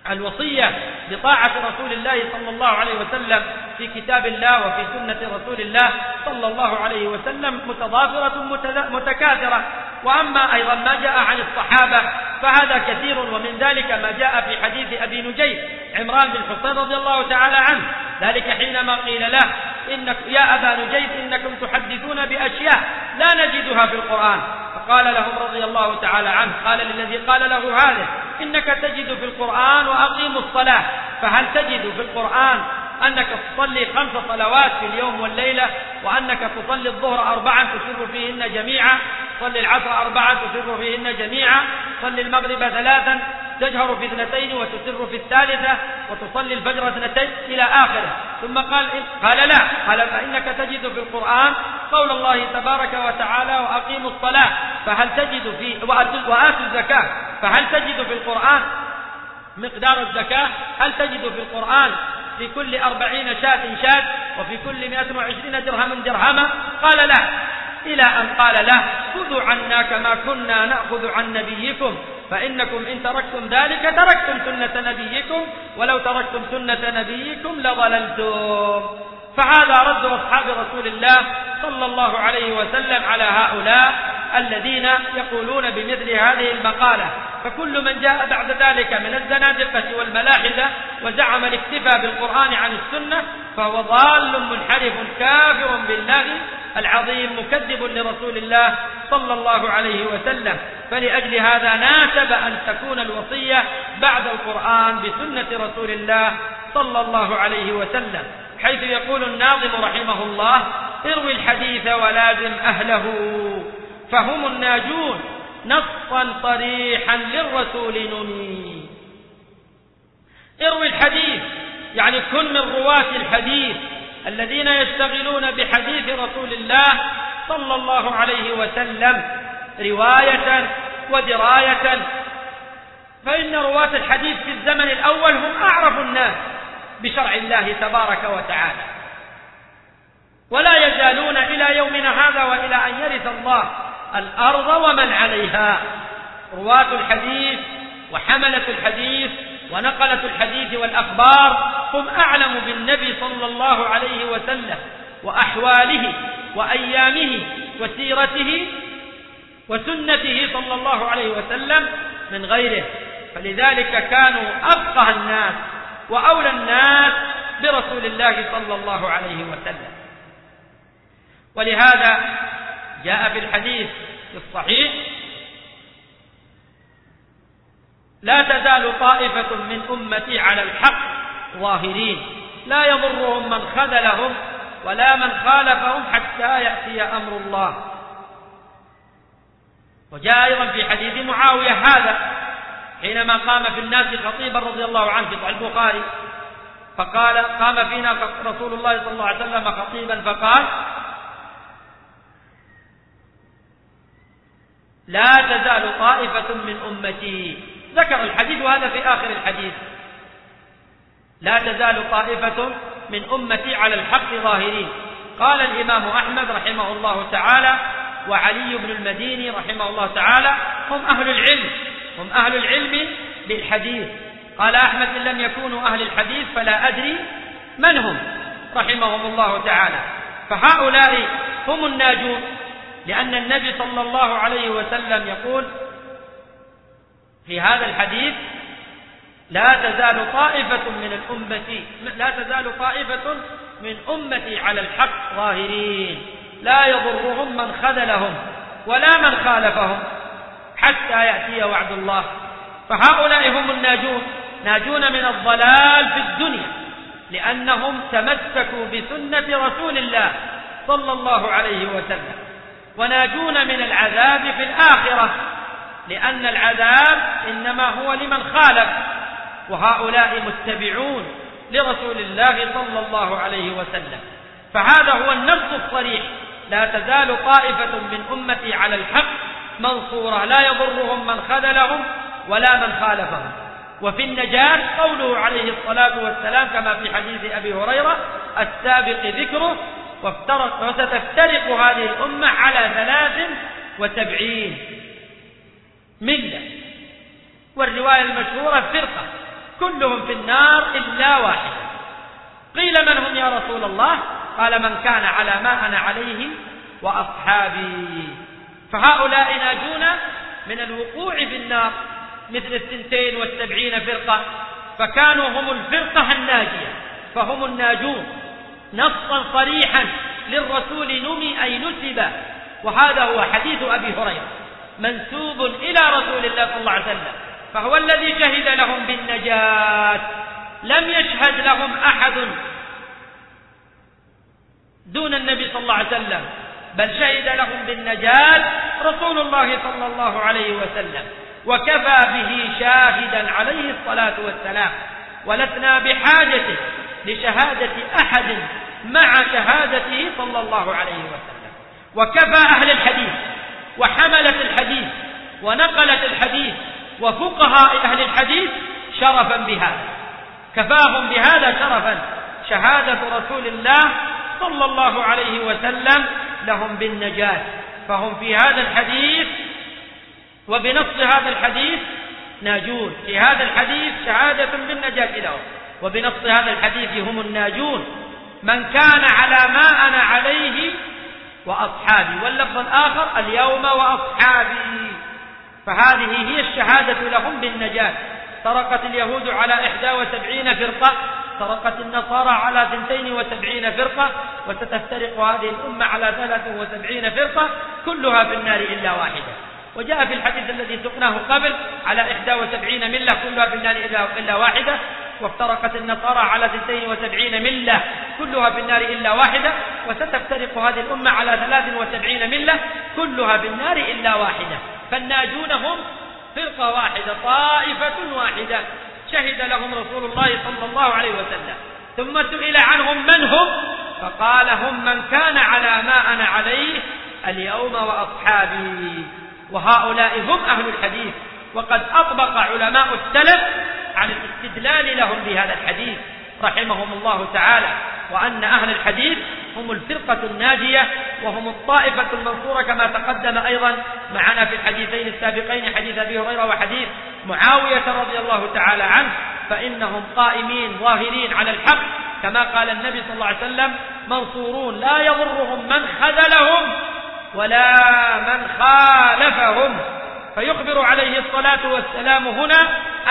الوصية بطاعة رسول الله صلى الله عليه وسلم في كتاب الله وفي سنة رسول الله صلى الله عليه وسلم متضافرة متكاثرة. وأما أيضا ما جاء عن الصحابة فهذا كثير ومن ذلك ما جاء في حديث أبي نجيب عمران بن حسين رضي الله تعالى عنه. ذلك حينما قيل له إنك يا أبا نجيب إنكم تحدثون بأشياء لا نجدها في القرآن. فقال لهم رضي الله تعالى عنه قال للذي قال له هذا إنك تجد في القرآن وأقيموا الصلاة. فهل تجد في القرآن أنك تصلي خمس صلوات في اليوم والليلة وأنك تصلي الظهر أربعا تسر فيهن جميعا؟ تصلي العصر أربعا تسر فيهن جميعا. تصلي المغرب ثلاثا تجهر في اثنتين وتسر في الثالثة وتصلي الفجر اثنتين إلى آخره. ثم قال قال لا. قال فإنك تجد في القرآن قول الله تبارك وتعالى وأقيموا الصلاة. فهل تجد في وآتوا الزكاة. فهل تجد في القرآن مقدار الزكاة. هل تجد في القرآن في كل أربعين شاة شاة وفي كل مئة وعشرين درهم درهما؟ قال لا. إلى أن قال له خذوا عنا كما كنا نأخذ عن نبيكم. فإنكم إن تركتم ذلك تركتم سنة نبيكم. ولو تركتم سنة نبيكم لضللتم. فهذا رد أصحاب رسول الله صلى الله عليه وسلم على هؤلاء الذين يقولون بمثل هذه المقالة فكل من جاء بعد ذلك من الزنادقة والملاحدة وزعم الاكتفاء بالقرآن عن السنة فهو ضال منحرف كافر بالله العظيم مكذب لرسول الله صلى الله عليه وسلم. فلأجل هذا ناسب أن تكون الوصية بعد القرآن بسنة رسول الله صلى الله عليه وسلم. حيث يقول الناظم رحمه الله اروي الحديث ولازم أهله. فهم الناجون نصا صريحا للرسول نمي. اروي الحديث يعني كن من رواة الحديث الذين يشتغلون بحديث رسول الله صلى الله عليه وسلم رواية ودراية. فإن رواة الحديث في الزمن الأول هم أعرف الناس. بشرع الله تبارك وتعالى. ولا يزالون إلى يومنا هذا وإلى أن يرث الله الأرض ومن عليها. رواة الحديث وحملة الحديث ونقلة الحديث والأخبار هم أعلم بالنبي صلى الله عليه وسلم وأحواله وأيامه وسيرته وسنته صلى الله عليه وسلم من غيره. فلذلك كانوا أفقه الناس وأولى الناس برسول الله صلى الله عليه وسلم. ولهذا جاء في الحديث في الصحيح لا تزال طائفة من أمتي على الحق ظاهرين. لا يضرهم من خذلهم ولا من خالفهم حتى يأتي أمر الله. وجاء أيضا في حديث معاوية هذا حينما قام في الناس خطيبا رضي الله عنه في صحيح البخاري فقال قام فينا رسول الله صلى الله عليه وسلم خطيبا فقال لا تزال طائفة من أمتي. ذكر الحديث وهذا في آخر الحديث. لا تزال طائفة من أمتي على الحق ظاهرين. قال الإمام أحمد رحمه الله تعالى وعلي بن المديني رحمه الله تعالى هم أهل العلم. هم أهل العلم بالحديث. قال أحمد إن لم يكونوا أهل الحديث فلا أدري من هم رحمهم الله تعالى. فهؤلاء هم الناجون لأن النبي صلى الله عليه وسلم يقول في هذا الحديث لا تزال طائفة من الأمة لا تزال طائفة من أمتي على الحق ظاهرين. لا يضرهم من خذلهم ولا من خالفهم. حتى يأتي وعد الله. فهؤلاء هم الناجون. ناجون من الضلال في الدنيا لأنهم تمسكوا بسنة رسول الله صلى الله عليه وسلم. وناجون من العذاب في الآخرة لأن العذاب إنما هو لمن خالف. وهؤلاء متبعون لرسول الله صلى الله عليه وسلم. فهذا هو النص الصريح. لا تزال طائفة من أمتي على الحق منصورة. لا يضرهم من خذلهم ولا من خالفهم. وفي النجاة قوله عليه الصلاة والسلام كما في حديث أبي هريرة السابق ذكره وستفترق هذه الأمة على ثلاث وسبعين ملة. والرواية المشهورة فرقة. كلهم في النار إلا واحدة. قيل من هم يا رسول الله؟ قال من كان على ما أنا عليه وأصحابي. فهؤلاء ناجون من الوقوع في النار مثل الثنتين والسبعين فرقة فكانوا هم الفرقة الناجية فهم الناجون. نصا صريحا للرسول نمي أي نسب وهذا هو حديث أبي هريرة منسوب إلى رسول الله صلى الله عليه وسلم فهو الذي شهد لهم بالنجاة. لم يشهد لهم أحد دون النبي صلى الله عليه وسلم. بل شهد لهم بالنجاة رسول الله صلى الله عليه وسلم وكفى به شاهدا عليه الصلاة والسلام. ولسنا بحاجة لشهادة أحد مع شهادته صلى الله عليه وسلم. وكفى أهل الحديث وحملة الحديث ونقلة الحديث وفقهاء أهل الحديث شرفا بهذا. كفاهم بهذا شرفا شهادة رسول الله صلى الله عليه وسلم لهم بالنجاة. فهم في هذا الحديث وبنص هذا الحديث ناجون. في هذا الحديث شهادة بالنجاة لهم. وبنص هذا الحديث هم الناجون. من كان على ما أنا عليه وأصحابي. واللفظ الآخر اليوم وأصحابي. فهذه هي الشهادة لهم بالنجاة. سرقت اليهود على إحدى وسبعين فرقة. سرقت النصارى على ثنتين وسبعين فرقة وستفترق هذه الأمة على ثلاث وسبعين فرقة كلها في النار إلا واحدة. وجاء في الحديث الذي سقناه قبل على إحدى وسبعين ملة كلها في النار إلا واحدة. وافترقت النصارى على ثنتين وسبعين ملة كلها في النار إلا واحدة. وستفترق هذه الأمة على ثلاث وسبعين ملة كلها في النار إلا واحدة. فالناجون هم فرقة واحدة طائفة واحدة. شهد لهم رسول الله صلى الله عليه وسلم. ثم سئل عنهم من هم؟ فقال هم من كان على ما أنا عليه اليوم وأصحابي. وهؤلاء هم أهل الحديث. وقد أطبق علماء السلف عن الاستدلال لهم بهذا الحديث. رحمهم الله تعالى وأن أهل الحديث هم الفرقة الناجية وهم الطائفة المنصورة كما تقدم أيضا معنا في الحديثين السابقين حديث أبي هريرة وحديث معاوية رضي الله تعالى عنه فإنهم قائمين ظاهرين على الحق كما قال النبي صلى الله عليه وسلم منصورون لا يضرهم من خذلهم ولا من خالفهم. فيخبر عليه الصلاة والسلام هنا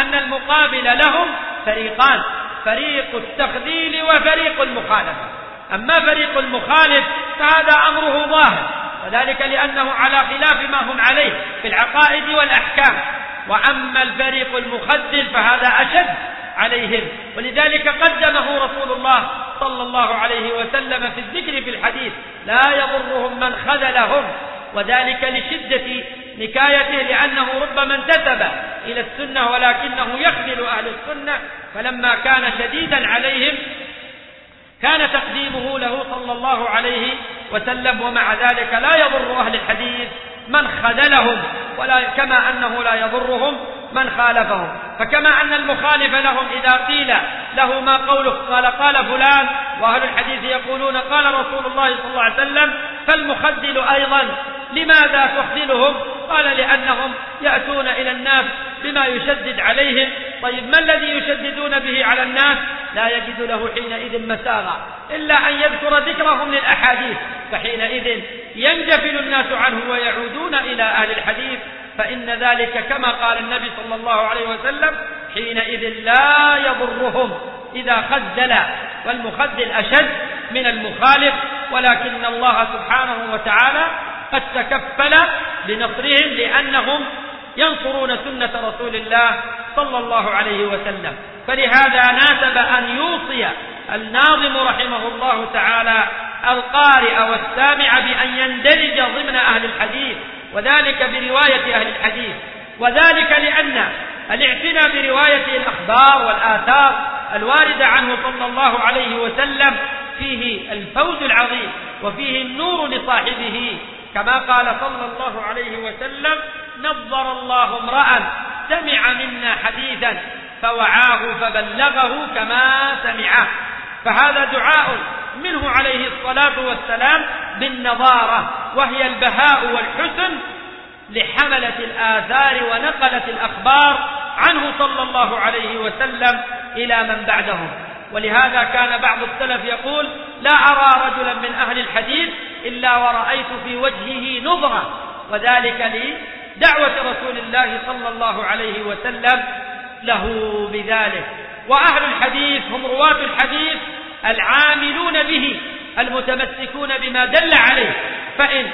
أن المقابل لهم فريقان. فريق التخذيل وفريق المخالفة. أما فريق المخالف فهذا أمره ظاهر وذلك لأنه على خلاف ما هم عليه في العقائد والأحكام. وأما الفريق المخذل فهذا أشد عليهم. ولذلك قدمه رسول الله صلى الله عليه وسلم في الذكر في الحديث لا يضرهم من خذلهم. وذلك لشدة نكايته لأنه ربما انتسب إلى السنة ولكنه يخذل أهل السنة فلما كان شديدا عليهم كان تقديمه له صلى الله عليه وسلم ومع ذلك لا يضر أهل الحديث من خذلهم ولا كما أنه لا يضرهم. من خالفهم. فكما أن المخالف لهم إذا قيل له ما قوله قال قال فلان. وأهل الحديث يقولون قال رسول الله صلى الله عليه وسلم فالمخذل أيضا. لماذا تخذلهم؟ قال لأنهم يأتون إلى الناس بما يشدد عليهم. طيب ما الذي يشددون به على الناس؟ لا يجد له حينئذ مساغا إلا أن يذكر ذكرهم للأحاديث. فحينئذ ينجفل الناس عنه ويعودون إلى أهل الحديث. فإن ذلك كما قال النبي صلى الله عليه وسلم حينئذ لا يضرهم إذا خذل والمخذل أشد من المخالف ولكن الله سبحانه وتعالى قد تكفل بنصرهم لأنهم ينصرون سنة رسول الله صلى الله عليه وسلم. فلهذا ناسب أن يوصي الناظم رحمه الله تعالى القارئ والسامع بأن يندرج ضمن أهل الحديث. وذلك برواية أهل الحديث. وذلك لأن الاعتناء برواية الأخبار والآثار الواردة عنه صلى الله عليه وسلم فيه الفوز العظيم وفيه النور لصاحبه. كما قال صلى الله عليه وسلم نظر الله امرأ سمع منا حديثا فوعاه فبلغه كما سمعه. فهذا دعاء منه عليه الصلاة والسلام بالنظارة وهي البهاء والحسن لحملة الآثار ونقلة الأخبار عنه صلى الله عليه وسلم إلى من بعدهم. ولهذا كان بعض السلف يقول لا أرى رجلا من أهل الحديث إلا ورأيت في وجهه نظرة وذلك لدعوة رسول الله صلى الله عليه وسلم له بذلك. وأهل الحديث هم رواة الحديث العاملون به المتمسكون بما دل عليه. فإن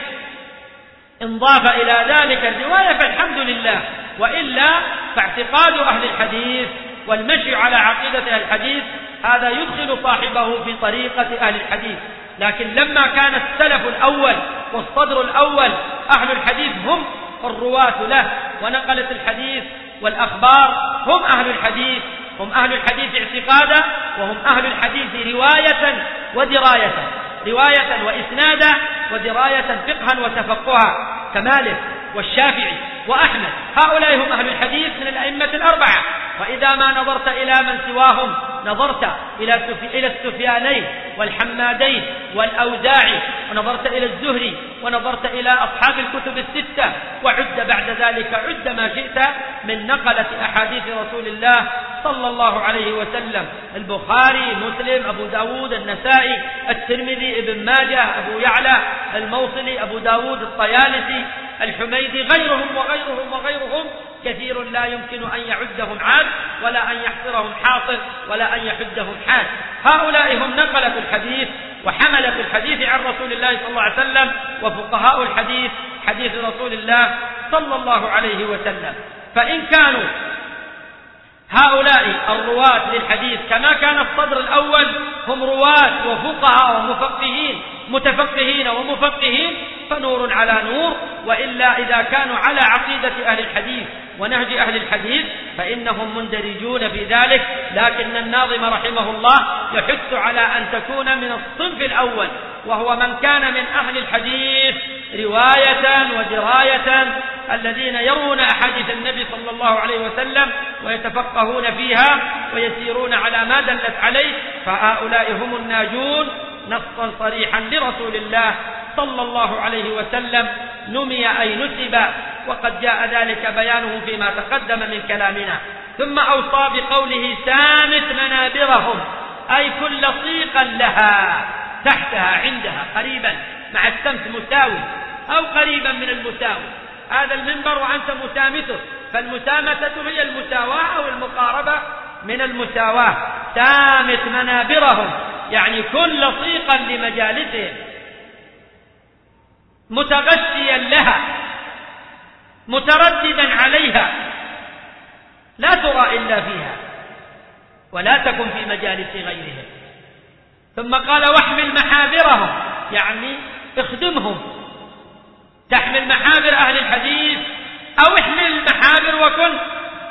انضاف إلى ذلك الرواية فالحمد لله. وإلا فاعتقاد أهل الحديث والمشي على عقيدة أهل الحديث هذا يدخل صاحبه في طريقة أهل الحديث. لكن لما كان السلف الأول والصدر الأول أهل الحديث هم الرواة له ونقلة الحديث والأخبار. هم أهل الحديث هم أهل الحديث اعتقادا وهم أهل الحديث رواية ودراية رواية وإسنادا ودراية فقها وتفقها. كمالك والشافعي وأحمد هؤلاء هم أهل الحديث من الأئمة الأربعة. وإذا ما نظرت إلى من سواهم نظرت إلى السفيانين والحمادين والأوزاعي ونظرت إلى الزهري ونظرت إلى أصحاب الكتب الستة وعد بعد ذلك عد ما شئت من نقلة أحاديث رسول الله صلى الله عليه وسلم. البخاري مسلم أبو داود النسائي الترمذي ابن ماجه أبو يعلى الموصلي أبو داود الطيالسي الحميدي غيرهم وغيرهم وغيرهم. كثير لا يمكن أن يعدهم عاد ولا أن يحصرهم حاصر ولا أن يحدهم حاد هؤلاء هم نقلة الحديث وحملة الحديث عن رسول الله صلى الله عليه وسلم وفقهاء الحديث حديث رسول الله صلى الله عليه وسلم. فإن كانوا هؤلاء الرواة للحديث كما كان الصدر الأول هم رواة وفقهاء ومفقهين متفقهين ومفقهين فنور على نور وإلا إذا كانوا على عقيدة أهل الحديث ونهج أهل الحديث فإنهم مندرجون في ذلك لكن الناظم رحمه الله يحث على أن تكون من الصنف الأول وهو من كان من أهل الحديث رواية ودراية الذين يرون أحاديث النبي صلى الله عليه وسلم ويتفقهون فيها ويسيرون على ما دلت عليه فهؤلاء هم الناجون. نصا صريحا لرسول الله صلى الله عليه وسلم نمي أي نسب وقد جاء ذلك بيانه فيما تقدم من كلامنا. ثم أوصى بقوله سامت منابرهم أي كل صيقا لها تحتها عندها قريبا مع السمت مساوي أو قريبا من المساوي. هذا المنبر وأنت مسامته. فالمسامة هي المساواة أو المقاربة من المساواة. سامت منابرهم يعني كل صيقا لمجالسهم. متغشيا لها. مترددا عليها. لا ترى إلا فيها. ولا تكن في مجالس غيرهم. ثم قال واحمل محابرهم يعني اخدمهم. تحمل محابر أهل الحديث أو احمل المحابر وكن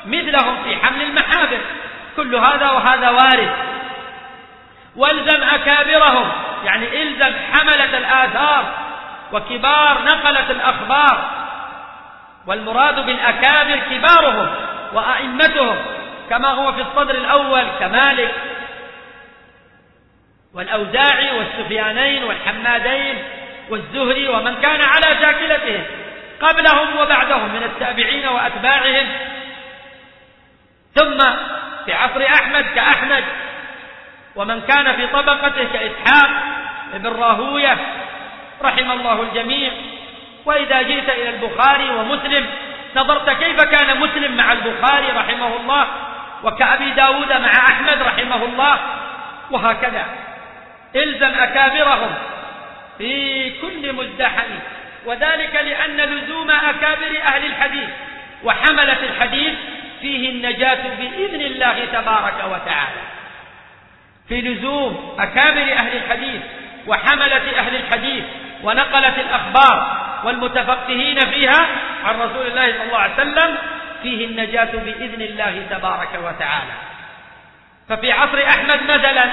مثلهم في حمل المحابر كل هذا وهذا وارد. والزم أكابرهم يعني إلزم حملة الآثار وكبار نقلة الأخبار. والمراد بالأكابر كبارهم وأئمتهم كما هو في الصدر الأول كمالك والأوزاعي والسفيانين والحمادين والزهري ومن كان على شاكلتهم. قبلهم وبعدهم من التابعين وأتباعهم. ثم في عصر أحمد كأحمد ومن كان في طبقته كإسحاق ابن راهوية رحم الله الجميع. وإذا جئت إلى البخاري ومسلم نظرت كيف كان مسلم مع البخاري رحمه الله وكأبي داود مع أحمد رحمه الله وهكذا. إلزم أكابرهم في كل مزدحم. وذلك لأن لزوم أكابر أهل الحديث وحملة الحديث فيه النجاة بإذن الله تبارك وتعالى. في لزوم أكابر أهل الحديث وحملة أهل الحديث ونقلة الأخبار والمتفقهين فيها عن رسول الله صلى الله عليه وسلم فيه النجاة بإذن الله تبارك وتعالى. ففي عصر أحمد مثلا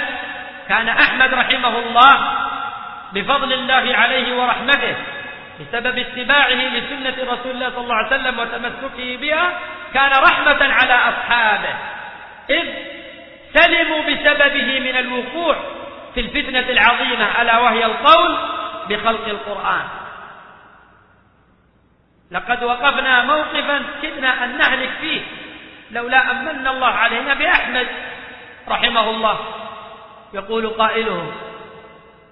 كان أحمد رحمه الله بفضل الله عليه ورحمته بسبب اتباعه لسنة رسول الله صلى الله عليه وسلم وتمسكه بها كان رحمة على أصحابه. إذ سلموا بسببه من الوقوع في الفتنة العظيمة ألا وهي القول بخلق القرآن. لقد وقفنا موقفا كدنا أن نهلك فيه لولا أن من الله علينا بأحمد رحمه الله. يقول قائلهم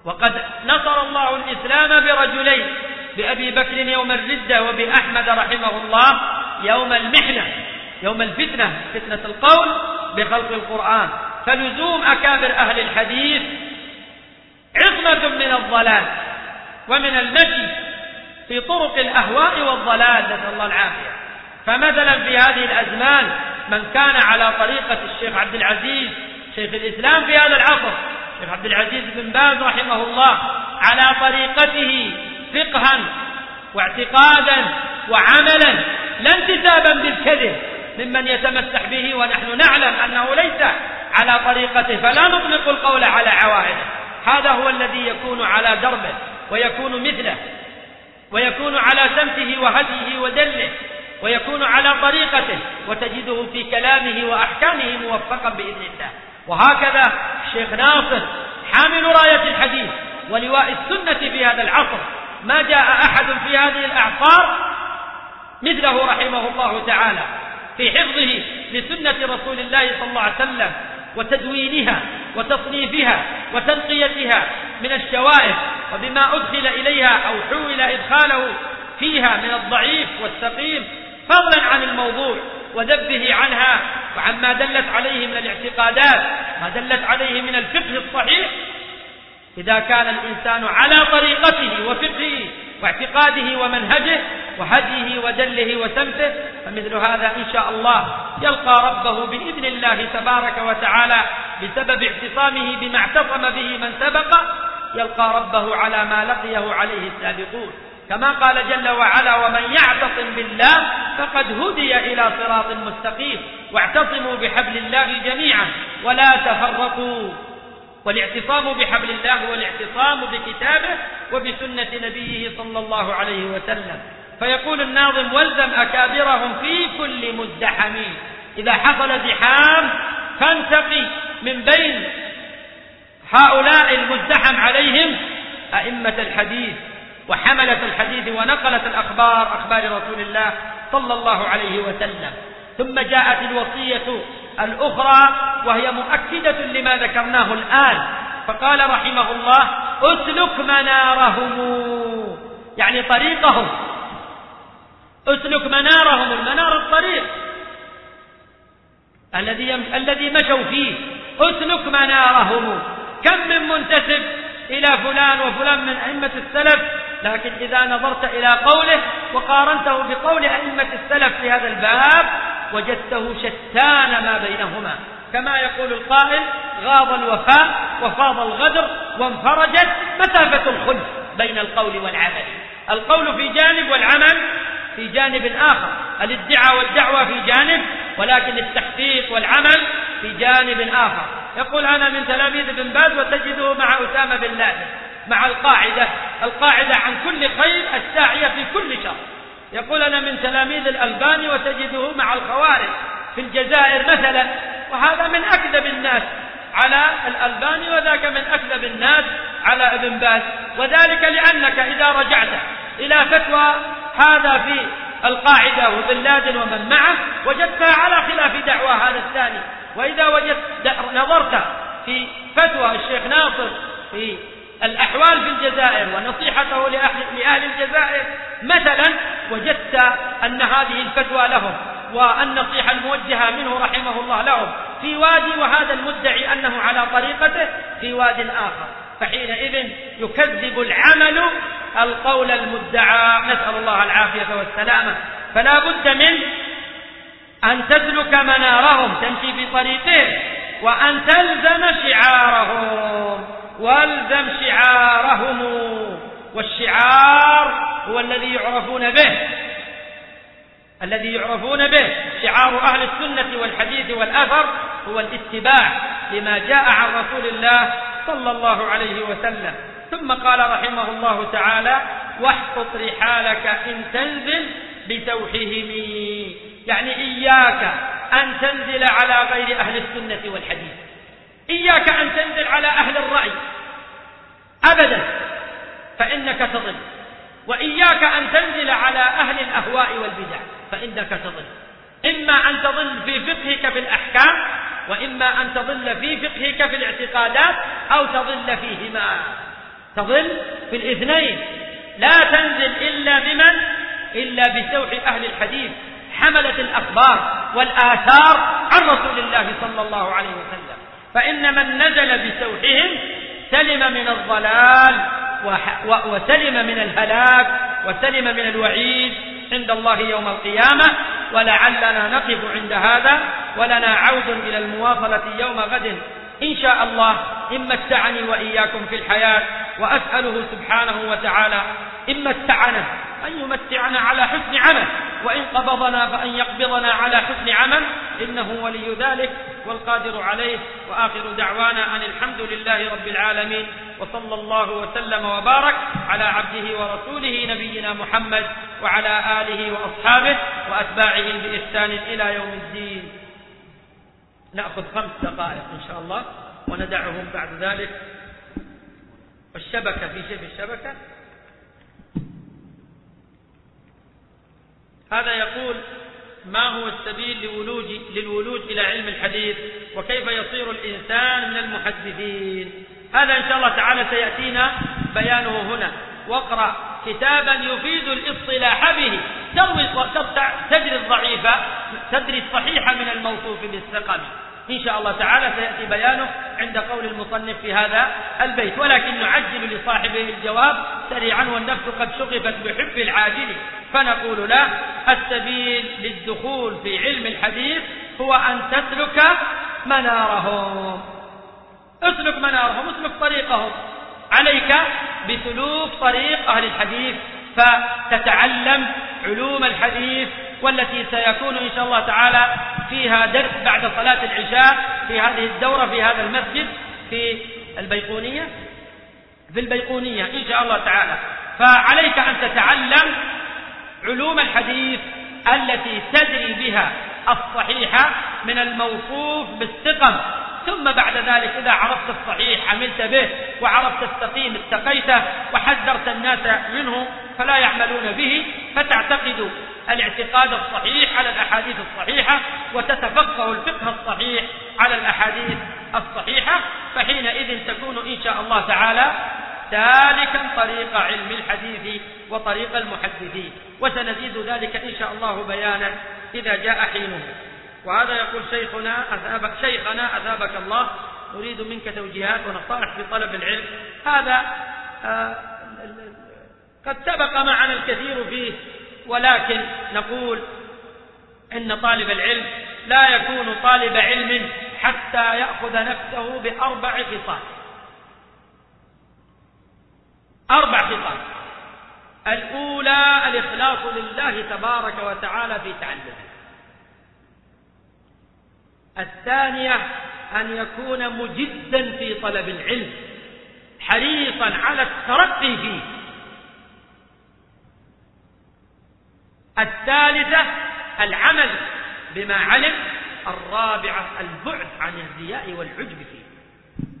وقد نصر الله الإسلام برجلين بأبي بكر يوم الردة وبأحمد رحمه الله يوم المحنة يوم الفتنة فتنة القول بخلق القرآن. فلزوم أكابر أهل الحديث عصمة من الضلال ومن المشي في طرق الأهواء والضلال نسأل الله العافية. فمثلا في هذه الأزمان من كان على طريقة الشيخ عبد العزيز شيخ الإسلام في هذا العصر الشيخ عبد العزيز بن باز رحمه الله على طريقته فقها واعتقادا وعملا لا انتسابا بالكذب ممن يتمسح به ونحن نعلم أنه ليس على طريقته فلا نطلق القول على عوائده هذا هو الذي يكون على دربه ويكون مثله ويكون على سمته وهديه ودله ويكون على طريقته وتجده في كلامه وأحكامه موفقا بإذن الله. وهكذا الشيخ ناصر حامل راية الحديث ولواء السنة في هذا العصر. ما جاء أحد في هذه الأعصار مثله رحمه الله تعالى في حفظه لسنة رسول الله صلى الله عليه وسلم وتدوينها وتصنيفها وتنقيتها من الشوائب وبما أدخل إليها أو حول إدخاله فيها من الضعيف والسقيم فضلا عن الموضوع وذبه عنها وعما دلت عليه من الاعتقادات ما دلت عليه من الفقه الصحيح إذا كان الإنسان على طريقته وفقهه واعتقاده ومنهجه وهديه ودله وسمته فمثل هذا إن شاء الله يلقى ربه بإذن الله تبارك وتعالى بسبب اعتصامه بما اعتصم به من سبق يلقى ربه على ما لقيه عليه السابقون. كما قال جل وعلا ومن يعتصم بالله فقد هدي إلى صراط مستقيم واعتصموا بحبل الله جميعا ولا تفرقوا. والاعتصام بحبل الله هو الاعتصام بكتابه وبسنة نبيه صلى الله عليه وسلم. فيقول الناظم والزم أكابرهم في كل مزدحم إذا حصل زحام فانتقي من بين هؤلاء المزدحم عليهم أئمة الحديث وحملة الحديث ونقلة الأخبار أخبار رسول الله صلى الله عليه وسلم. ثم جاءت الوصية الأخرى وهي مؤكدة لما ذكرناه الآن. فقال رحمه الله أسلك منارهم. يعني طريقهم. أسلك منارهم المنار الطريق. الذي الذي مشوا فيه. أسلك منارهم. كم من منتسب إلى فلان وفلان من أئمة السلف. لكن إذا نظرت إلى قوله وقارنته بقول أئمة السلف في هذا الباب وجدته شتان ما بينهما. كما يقول القائل غاض الوفاء وفاض الغدر وانفرجت مسافة الخلف بين القول والعمل. القول في جانب والعمل في جانب آخر. الادعاء والدعوة في جانب ولكن التحقيق والعمل في جانب آخر. يقول أنا من تلاميذ ابن باز وتجده مع أسامة بن لادن مع القاعدة. القاعدة عن كل خير الساعية في كل شر. يقول أنا من تلاميذ الألباني وتجده مع الخوارج في الجزائر مثلا وهذا من أكذب الناس على الألباني وذاك من أكذب الناس على ابن باز. وذلك لأنك إذا رجعت إلى فتوى هذا في القاعدة وبن لادن ومن معه وجدتها على خلاف دعوى هذا الثاني. وإذا وجدت نظرت في فتوى الشيخ ناصر في الأحوال في الجزائر ونصيحته لأهل الجزائر. مثلا وجدت أن هذه الفتوى لهم والنصيحة الموجهة منه رحمه الله لهم. في وادي وهذا المدعي أنه على طريقته في واد آخر. فحينئذ يكذب العمل القول المدعى. نسأل الله العافية والسلامة. فلا بد من أن تسلك منارهم تمشي في طريقهم وأن تلزم شعارهم. والزم شعارهم والشعار هو الذي يعرفون به. الذي يعرفون به. شعار أهل السنة والحديث والأثر هو الاتباع لما جاء عن رسول الله صلى الله عليه وسلم. ثم قال رحمه الله تعالى واحقط رحالك إن تنزل بتوحيهم. يعني إياك أن تنزل على غير أهل السنة والحديث. إياك أن تنزل على أهل الرأي. أبدا. فإنك تضل. وإياك أن تنزل على أهل الأهواء والبدع. فإنك تضل. إما أن تضل في فقهك في الأحكام وإما أن تضل في فقهك في الاعتقادات أو تضل فيهما. تضل في الاثنين. لا تنزل إلا بمن؟ إلا بسوح أهل الحديث حملة الأخبار والآثار عن رسول الله صلى الله عليه وسلم. فإن من نزل بسوحهم سلم من الضلال وسلم من الهلاك وسلم من الوعيد عند الله يوم القيامة ولعلنا نقف عند هذا ولنا عود إلى المواصلة يوم غد إن شاء الله إن متعني وإياكم في الحياة وأسأله سبحانه وتعالى إن متعنا أن يمتعنا على حسن عمل وإن قبضنا فأن يقبضنا على حسن عمل إنه ولي ذلك والقادر عليه وآخر دعوانا أن الحمد لله رب العالمين وصلى الله وسلم وبارك على عبده ورسوله نبينا محمد وعلى آله وأصحابه وأتباعه بإحسان إلى يوم الدين نأخذ خمس دقائق إن شاء الله وندعهم بعد ذلك. والشبكة في شبه الشبكة؟ هذا يقول ما هو السبيل لولوج للولوج إلى علم الحديث؟ وكيف يصير الإنسان من المحدثين؟ هذا إن شاء الله تعالى سيأتينا بيانه هنا. واقرأ. كتابا يفيد الاصطلاح به. تروي تدري الضعيفة تدري الصحيح من الموصوف بالثقل إن شاء الله تعالى سيأتي بيانه عند قول المصنف في هذا البيت. ولكن نعجل لصاحبه الجواب سريعا والنفس قد شغفت بحب العاجل. فنقول له السبيل للدخول في علم الحديث هو أن تسلك منارهم. اسلك منارهم اسلك طريقهم. عليك بسلوك طريق أهل الحديث فتتعلم علوم الحديث والتي سيكون إن شاء الله تعالى فيها درس بعد صلاة العشاء في هذه الدورة في هذا المسجد في البيقونية؟ في البيقونية إن شاء الله تعالى. فعليك أن تتعلم علوم الحديث التي تدري بها الصحيحة من الموصوف بالثقم ثم بعد ذلك إذا عرفت الصحيح عملت به وعرفت السقيم اتقيته وحذرت الناس منه فلا يعملون به فتعتقد الاعتقاد الصحيح على الأحاديث الصحيحة وتتفقه الفقه الصحيح على الأحاديث الصحيحة فحينئذ تكون إن شاء الله تعالى سالكا طريق علم الحديث وطريق المحدثين. وسنزيد ذلك إن شاء الله بيانا إذا جاء حينه. وهذا يقول شيخنا أثابك شيخنا أثابك الله نريد منك توجيهات ونصائح في طلب العلم. هذا آه قد سبق معنا الكثير فيه ولكن نقول إن طالب العلم لا يكون طالب علم حتى يأخذ نفسه بأربع خصال. أربع خصال. الأولى الإخلاص لله تبارك وتعالى في تعلمه. الثانية أن يكون مجدا في طلب العلم حريصا على الترقي فيه. الثالثة العمل بما علم الرابعة البعد عن الرياء والعجب فيه.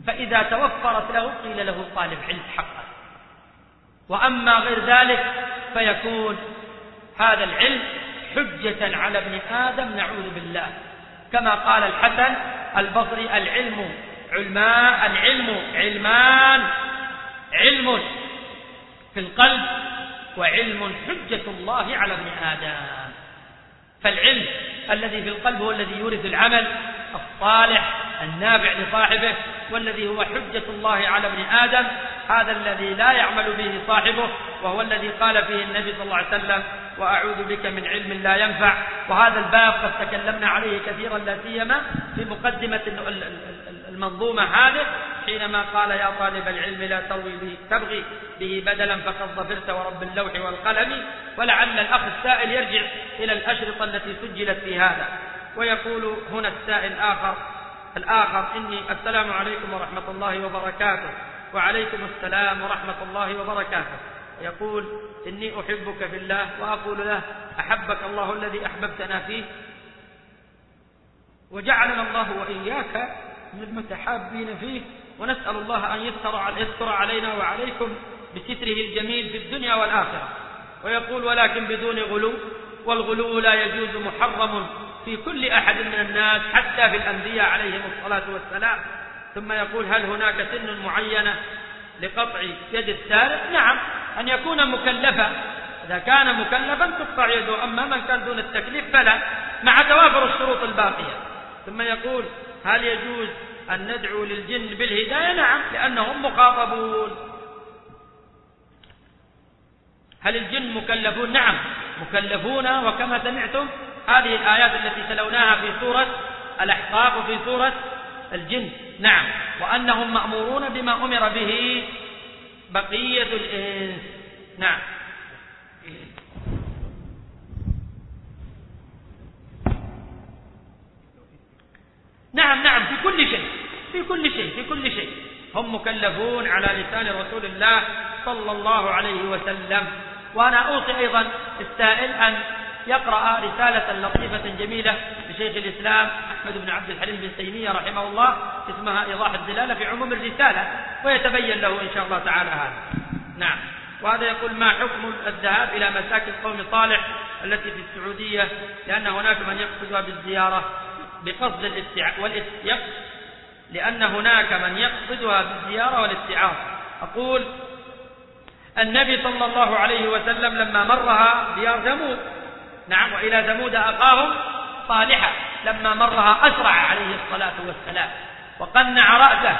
فإذا توفرت له قيل له طالب علم حقا. وأما غير ذلك فيكون هذا العلم حجة على ابن آدم نعوذ بالله. كما قال الحسن البصري العلم علماء العلم علمان علم في القلب وعلم حجة الله على ابن آدم. فالعلم الذي في القلب هو الذي يورث العمل الصالح النافع لصاحبه والذي هو حجة الله على ابن آدم. هذا الذي لا يعمل به صاحبه وهو الذي قال فيه النبي صلى الله عليه وسلم وأعوذ بك من علم لا ينفع. وهذا الباب قد تكلمنا عليه كثيرا لا سيما في مقدمة المنظومة هذه حينما قال يا طالب العلم لا تروي به تبغي به بدلا فقد ظفرت ورب اللوح والقلم. ولعل الأخ السائل يرجع إلى الأشرطة التي سجلت في هذا. ويقول هنا السائل آخر الآخر إني السلام عليكم ورحمة الله وبركاته. وعليكم السلام ورحمة الله وبركاته. يقول إني أحبك في الله وأقول له أحبك الله الذي أحببتنا فيه وجعلنا الله وإياك من المتحابين فيه ونسأل الله أن يستر, يستر علينا وعليكم بستره الجميل في الدنيا والآخرة. ويقول ولكن بدون غلو والغلو لا يجوز محرم في كل أحد من الناس حتى في الأنبياء عليهم الصلاة والسلام. ثم يقول هل هناك سن معينة لقطع يد السارق نعم. أن يكون مكلفا. إذا كان مكلفا تقطع يده أما من كان دون التكليف فلا مع توافر الشروط الباقية. ثم يقول هل يجوز أن ندعو للجن بالهداية؟ نعم لأنهم مخاطبون. هل الجن مكلفون؟ نعم مكلفون. وكما سمعتم هذه الآيات التي تلوناها في سورة الأحقاف وفي سورة الجن. نعم وأنهم مأمورون بما أمر به بقية الإنس. نعم. نعم نعم في كل شيء في كل شيء في كل شيء. هم مكلفون على لسان رسول الله صلى الله عليه وسلم. وأنا أوصي أيضا السائل أن يقرأ رسالة لطيفة جميلة لشيخ الإسلام أحمد بن عبد الحليم بن تيمية رحمه الله اسمها إيضاح الدلالة في عموم الرسالة ويتبين له إن شاء الله تعالى هذا. نعم. وهذا يقول ما حكم الذهاب إلى مساكن قوم صالح التي في السعودية؟ لأن هناك من يقصدها بالزيارة بقصد الاستيعاب لأن هناك من يقصدها بالزيارة والاستيعاب أقول النبي صلى الله عليه وسلم لما مرها ديار ثمود. نعم. وإلى ثمود أخاهم صالحا لما مرها أسرع عليه الصلاة والسلام وقنع رأسه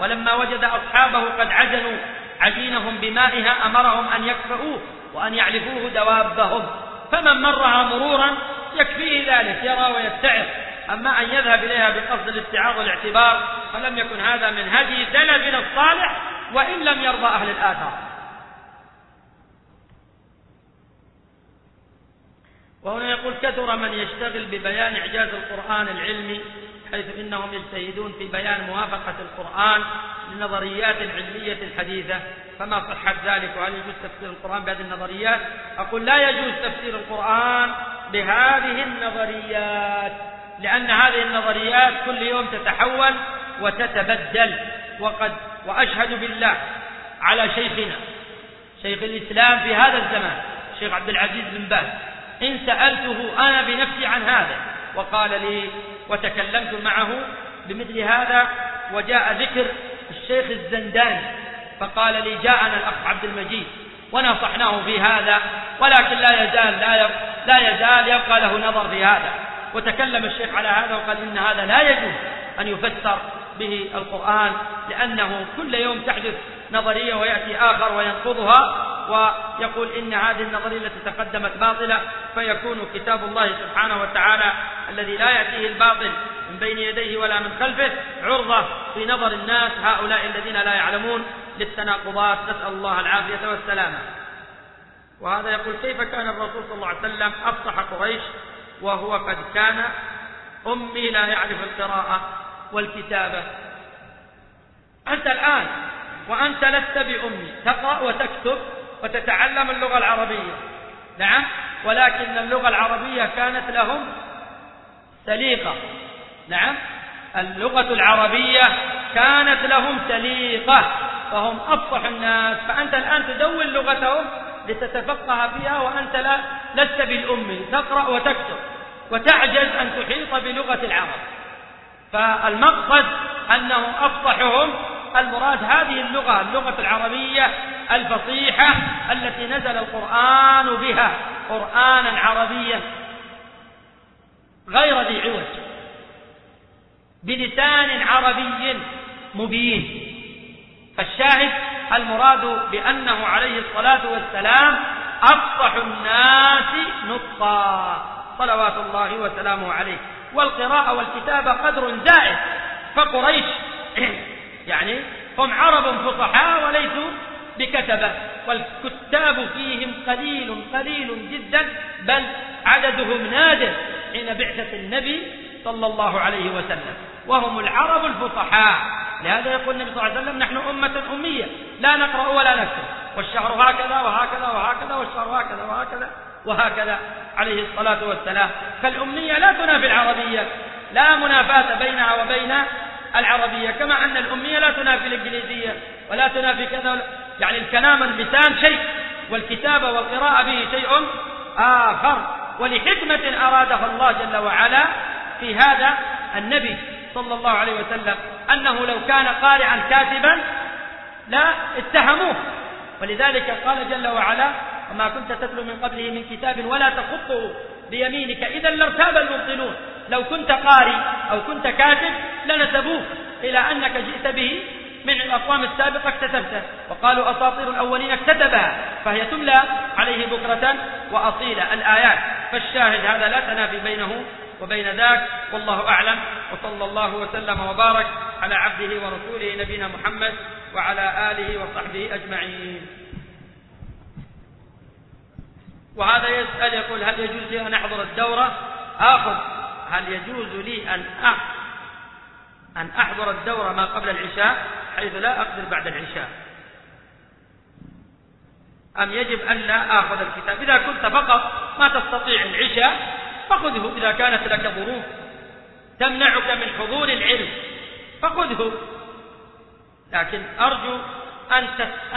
ولما وجد أصحابه قد عجنوا عجينهم بمائها أمرهم أن يكفؤوه وأن يعلفوه دوابهم. فمن مرها مرورا يكفيه ذلك يرى ويتعظ أما أن يذهب إليها بقصد الاستعاض والاعتبار فلم يكن هذا من هدي سلفنا الصالح وإن لم يرضى أهل الآثار. وهنا يقول كثر من يشتغل ببيان إعجاز القرآن العلمي حيث إنهم يجتهدون في بيان موافقة القرآن لنظريات علمية حديثة فما صحة ذلك؟ وهل يجوز تفسير القرآن بهذه النظريات؟ أقول لا يجوز تفسير القرآن بهذه النظريات لأن هذه النظريات كل يوم تتحول وتتبدل وقد وأشهد بالله على شيخنا شيخ الإسلام في هذا الزمان شيخ عبد العزيز بن باز. إن سألته أنا بنفسي عن هذا وقال لي وتكلمت معه بمثل هذا وجاء ذكر الشيخ الزنداني فقال لي جاءنا الأخ عبد المجيد ونصحناه في هذا ولكن لا يزال لا, لا يزال يبقى له نظر في هذا. وتكلم الشيخ على هذا وقال إن هذا لا يجوز أن يفسر به القرآن لأنه كل يوم تحدث نظرية ويأتي آخر وينقضها ويقول إن هذه النظرية التي تقدمت باطلة فيكون كتاب الله سبحانه وتعالى الذي لا يأتيه الباطل من بين يديه ولا من خلفه عرضة في نظر الناس هؤلاء الذين لا يعلمون للتناقضات. نسأل الله العافية والسلامة. وهذا يقول كيف كان الرسول صلى الله عليه وسلم أفصح قريش وهو قد كان أمي لا يعرف القراءة والكتابة. أنت الآن وأنت لست بأمي. تقرأ وتكتب وتتعلم اللغة العربية. نعم. ولكن اللغة العربية كانت لهم سليقة. نعم. اللغة العربية كانت لهم سليقة فهم أفصح الناس. فأنت الآن تدون لغتهم لتتفقه فيها وأنت لا لست بالأمي تقرأ وتكتب وتعجز أن تحيط بلغة العرب. فالمقصد أنه أفصحهم المراد هذه اللغة اللغة العربية الفصيحة التي نزل القرآن بها قرآنا عربيا غير ذي عوج بلسان عربي مبين. فالشاهد المراد بأنه عليه الصلاة والسلام أفصح الناس نطقا صلوات الله وسلامه عليه. والقراءة والكتابة قدر زائد فقريش يعني هم عرب فصحاء وليسوا بكتبة والكتاب فيهم قليل قليل جدا بل عددهم نادر حين بعثة النبي صلى الله عليه وسلم. وهم العرب الفصحاء. لهذا يقول النبي صلى الله عليه وسلم نحن أمة أمية لا نقرأ ولا نكتب. والشهر هكذا وهكذا وهكذا والشهر هكذا وهكذا وهكذا. عليه الصلاة والسلام. فالأمية لا تنافي العربية لا منافاة بينها وبين العربية كما أن الأمية لا تنافي الإنجليزية ولا تنافي كذا يعني الكلام اللسان شيء والكتابة والقراءة به شيء آخر. ولحكمة أرادها الله جل وعلا في هذا النبي صلى الله عليه وسلم أنه لو كان قارعا كاتبا لا اتهموه. ولذلك قال جل وعلا وما كنت تتلو من قبله من كتاب ولا تخطه بيمينك إذا لارتاب المبطلون. لو كنت قاري أو كنت كاتب لنسبوك إلى أنك جئت به من الأقوام السابقة اكتسبته وقالوا أساطير الأولين اكتتبها فهي تملى عليه بكرة وأصيلا الآيات فالشاهد هذا لا تنافي بينه وبين ذاك والله أعلم. وصلى الله وسلم وبارك على عبده ورسوله نبينا محمد وعلى آله وصحبه أجمعين. وهذا يسأل يقول هل يجوز لي أن أحضر الدورة؟ آخذ. هل يجوز لي أن أن أحضر الدورة ما قبل العشاء حيث لا أقدر بعد العشاء؟ أم يجب أن لا آخذ الكتاب؟ إذا كنت فقط ما تستطيع العشاء فخذه. إذا كانت لك ظروف تمنعك من حضور العلم فخذه. لكن أرجو أن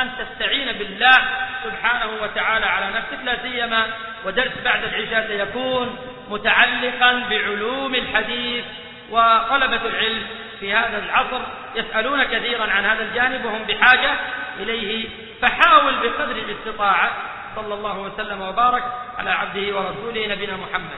أن تستعين بالله سبحانه وتعالى على نفسك. لا سيما ودرس بعد العشاء سيكون متعلقا بعلوم الحديث وطلبة العلم في هذا العصر يسألون كثيرا عن هذا الجانب وهم بحاجة إليه. فحاول بقدر الاستطاعة صلى الله وسلم وبارك على عبده ورسوله نبينا محمد.